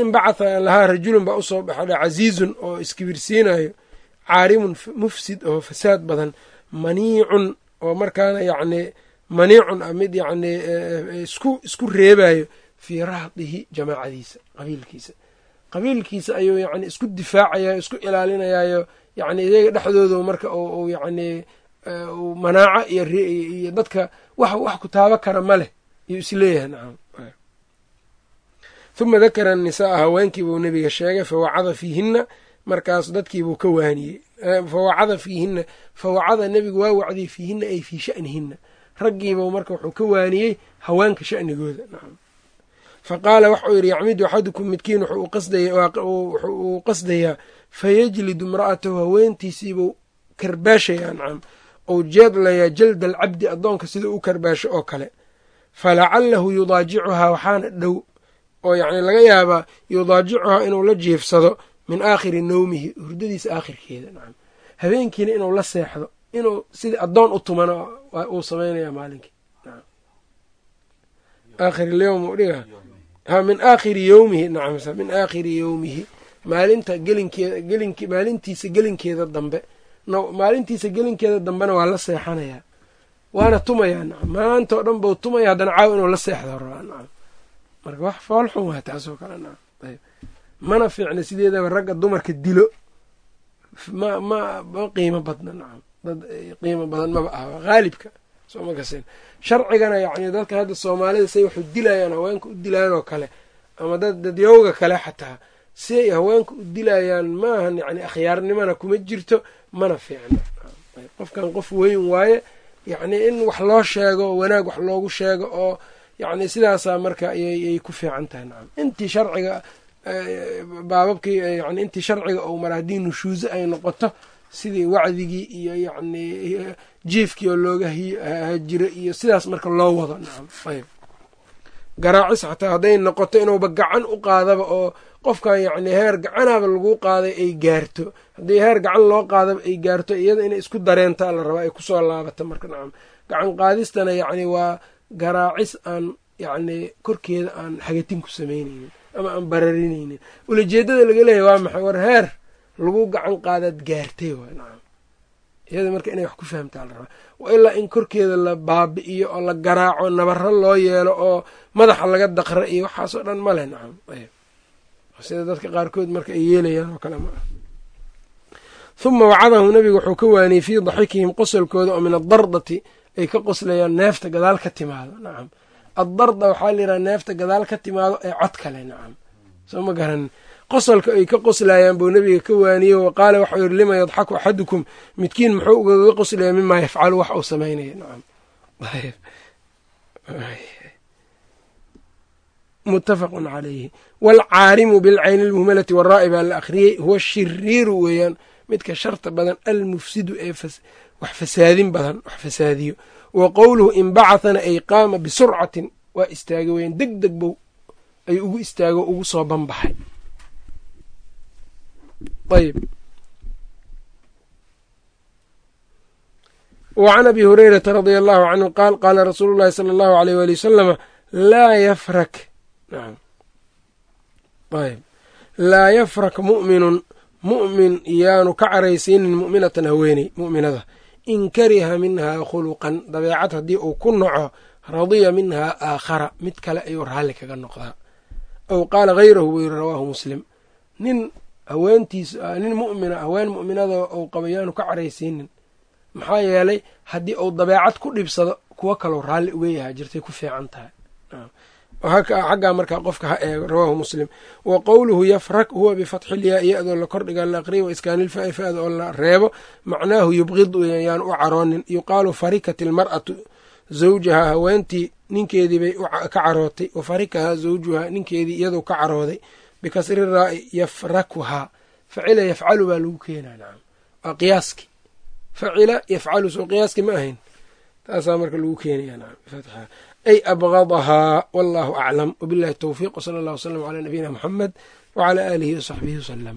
inbacatha lahaa rajulun baa u soo baxay casiizun oo iskibirsiinayo caarimun mufsid oo fasaad badan maniicun oo markaana yacni maniicun ah mid yacni isku isku reebayo fii rahdihi jamaacadiisa qabiilkiisa. Qabiilkiisa ayuu yacni isku difaacayayo isku ilaalinayaayo yacni iyaga dhexdooda marka uu yacni manaaco iyo dadka wax ku taabo kara ma leh iyuu is leeyahay nacam huma dakara anisaaa haweenkiibuu nebiga sheegay fawacada fiihinna markaas dadkiibuu ka waaniyey. Fawacada fiihinna fawacada nebigu waa wacdiyey fiihinna ay fii sha'nihinna. Raggiibuu marka wuxuu ka waaniyey haweenka sha'nigooda nacam fa qaala waxau yidhi yacmidu axadukum midkiin wuxuu uu qasdayaa fayajlidu imra'atahu haweentiisiibuu karbaashayaa nacam ou jeedlayaa jalda alcabdi addoonka sida u karbaasho oo kale falacalahu yudaajicuhaa waxaana dhow oo yacni laga yaabaa yudaajicuhaa inuu la jiifsado min aakhiri nowmihi hurdadiisa aakhirkeeda nacam habeenkiina inuu la seexdo inuu sidii addoon u tumana uu samaynaya maalinkii aakhirlyowm u dhiga min aakhiri yowmihi nacam min aakhiri yowmihi maalinta gelinkeeda gelink maalintiisa gelinkeeda dambe. Maalintiisa gelinkeeda dambena waa la seexanayaa. Waana tumayaa nacam maanta oo dhan bau tumaya haddana caaw inuu la seexdo rabaa nacam marka wax foolxun waa taasoo kale nacam ayb mana fiicna sideedaba ragga dumarka dilo. Ma ma ma qiimo badna nacam dad qiimo badan maba aha haalibka soo ma sharcigana yacni dadka hadda soomaalida say waxu dilayaan haweenka u dilayaan oo kale. Ama dad dadyowga kale xataa si ay haweenka u dilayaan maahan yani akhyaarnimana kuma jirto mana fiicna. Qofkan qof weyn waaye yacni in wax loo sheego wanaag wax loogu sheego oo yacni sidaasaa marka ayay ku fiican tahay nacam intii sharciga baababkii yani intii sharciga ou mara haddii nushuuso ay noqoto sidii wacdigii iyo yacni jiifkii oo looga hajiro iyo sidaas marka loo wado nacam ayb. Garaacis xataa hadday noqoto inuuba gacan u qaadaba oo qofkan yacni heer gacanaaba lagu qaaday ay gaarto. Haddii heer gacan loo qaadaba ay gaarto iyada inay isku dareentaa la rabaa ay ku soo laabato marka nacam. Gacan qaadistana yacni waa garaacis aan yacni korkeeda aan hagatin ku samaynaynin ama aan bararinaynin ulajeedada laga leeyahy waa maxay? War heer lagu gacan qaadaad gaartay waa nacam. Iyada marka inay wax ku fahamtaa la rabaa. Wa ilaa in korkeeda la baabi'iyo oo la garaaco nabaro loo yeelo oo madaxa laga daqra iyo waxaasoo dhan ma leh nacam sida dadka qaarkood marka ay yeelayaan oo kale ma ah huma wacadahu nabigu wuxuu ka waaniyey fii daxikihim qosolkooda oo min adardati ay ka qoslayaan neefta gadaal ka timaado. Nacam addarda waxaa layidhaha neefta gadaal ka timaado ee cod kale nacam soo ma garanin qosolka ay ka qoslayaan buu nabiga ka waaniyey wa qaala waxau yihi lima yadxaku axadukum? Midkiin muxuu ugaga qoslaya mimaa yafcalu wax uu samaynaya nacam muttafaqun calayhi. Waalcaarimu bilcayni lmuhmalati waraa'i baa la akhriyey. Huwa shiriiru weeyaan. Midka sharta badan almufsidu ee wax fasaadin badan wax fasaadiyo. Wa qowluhu inbacathana ay qaama bisurcatin waa istaaga weyaan deg deg bow ay ugu istaago ugu soo banbaxay. Ayb wa can abi hurayrata radia allahu canhu qaal qaala rasuulu llahi sala allahu aleyh waali wasalama laa yafrak laa yafrak mu'minun mu'min yaanu ka caraysiinin mu'minatan haweeney mu'minada. In kariha minhaa khuluqan dabeecad haddii uu ku naco radiya minhaa aakhara mid kale ayuu raalli kaga noqdaa. Aw qaala hayrahu buu yiri rawaahu muslim. Nin haweentiis nin mu'mina haween mu'minada ou qaba yaanu ka caraysiinin maxaa yeelay haddii uu dabeecad ku dhibsado kuwo kalou raalli uga yahaa jirtay ku fiican tahay xaggaa markaa qofka ha eego rawaahu muslim. Wa qowluhu yafrak huwa bifatxi lyaa iyadoo la kordhigaa la aqriya wa iskaanilfaa fa-da oo la reebo. Macnaahu yubqid yaan u caroonin. Yuqaalu farikat ilmar'atu zawjahaa haweentii ninkeedii bay ka carootay. Wa farikahaa zawjuhaa ninkeedii iyadou ka carooday. Bikasri raa'i yafrakuhaa facila yafcalu baa lagu keenaa nacam waa qiyaaski. Facila yafcalu soo qiyaaski ma ahayn. Taasaa marka lagu keenaya nacam ay abgadahaa wallahu aclam wabillahi towfiiq wsala allah wslam calaa nabiyina muxamed wacalaa aalihi wasaxbihi wasalam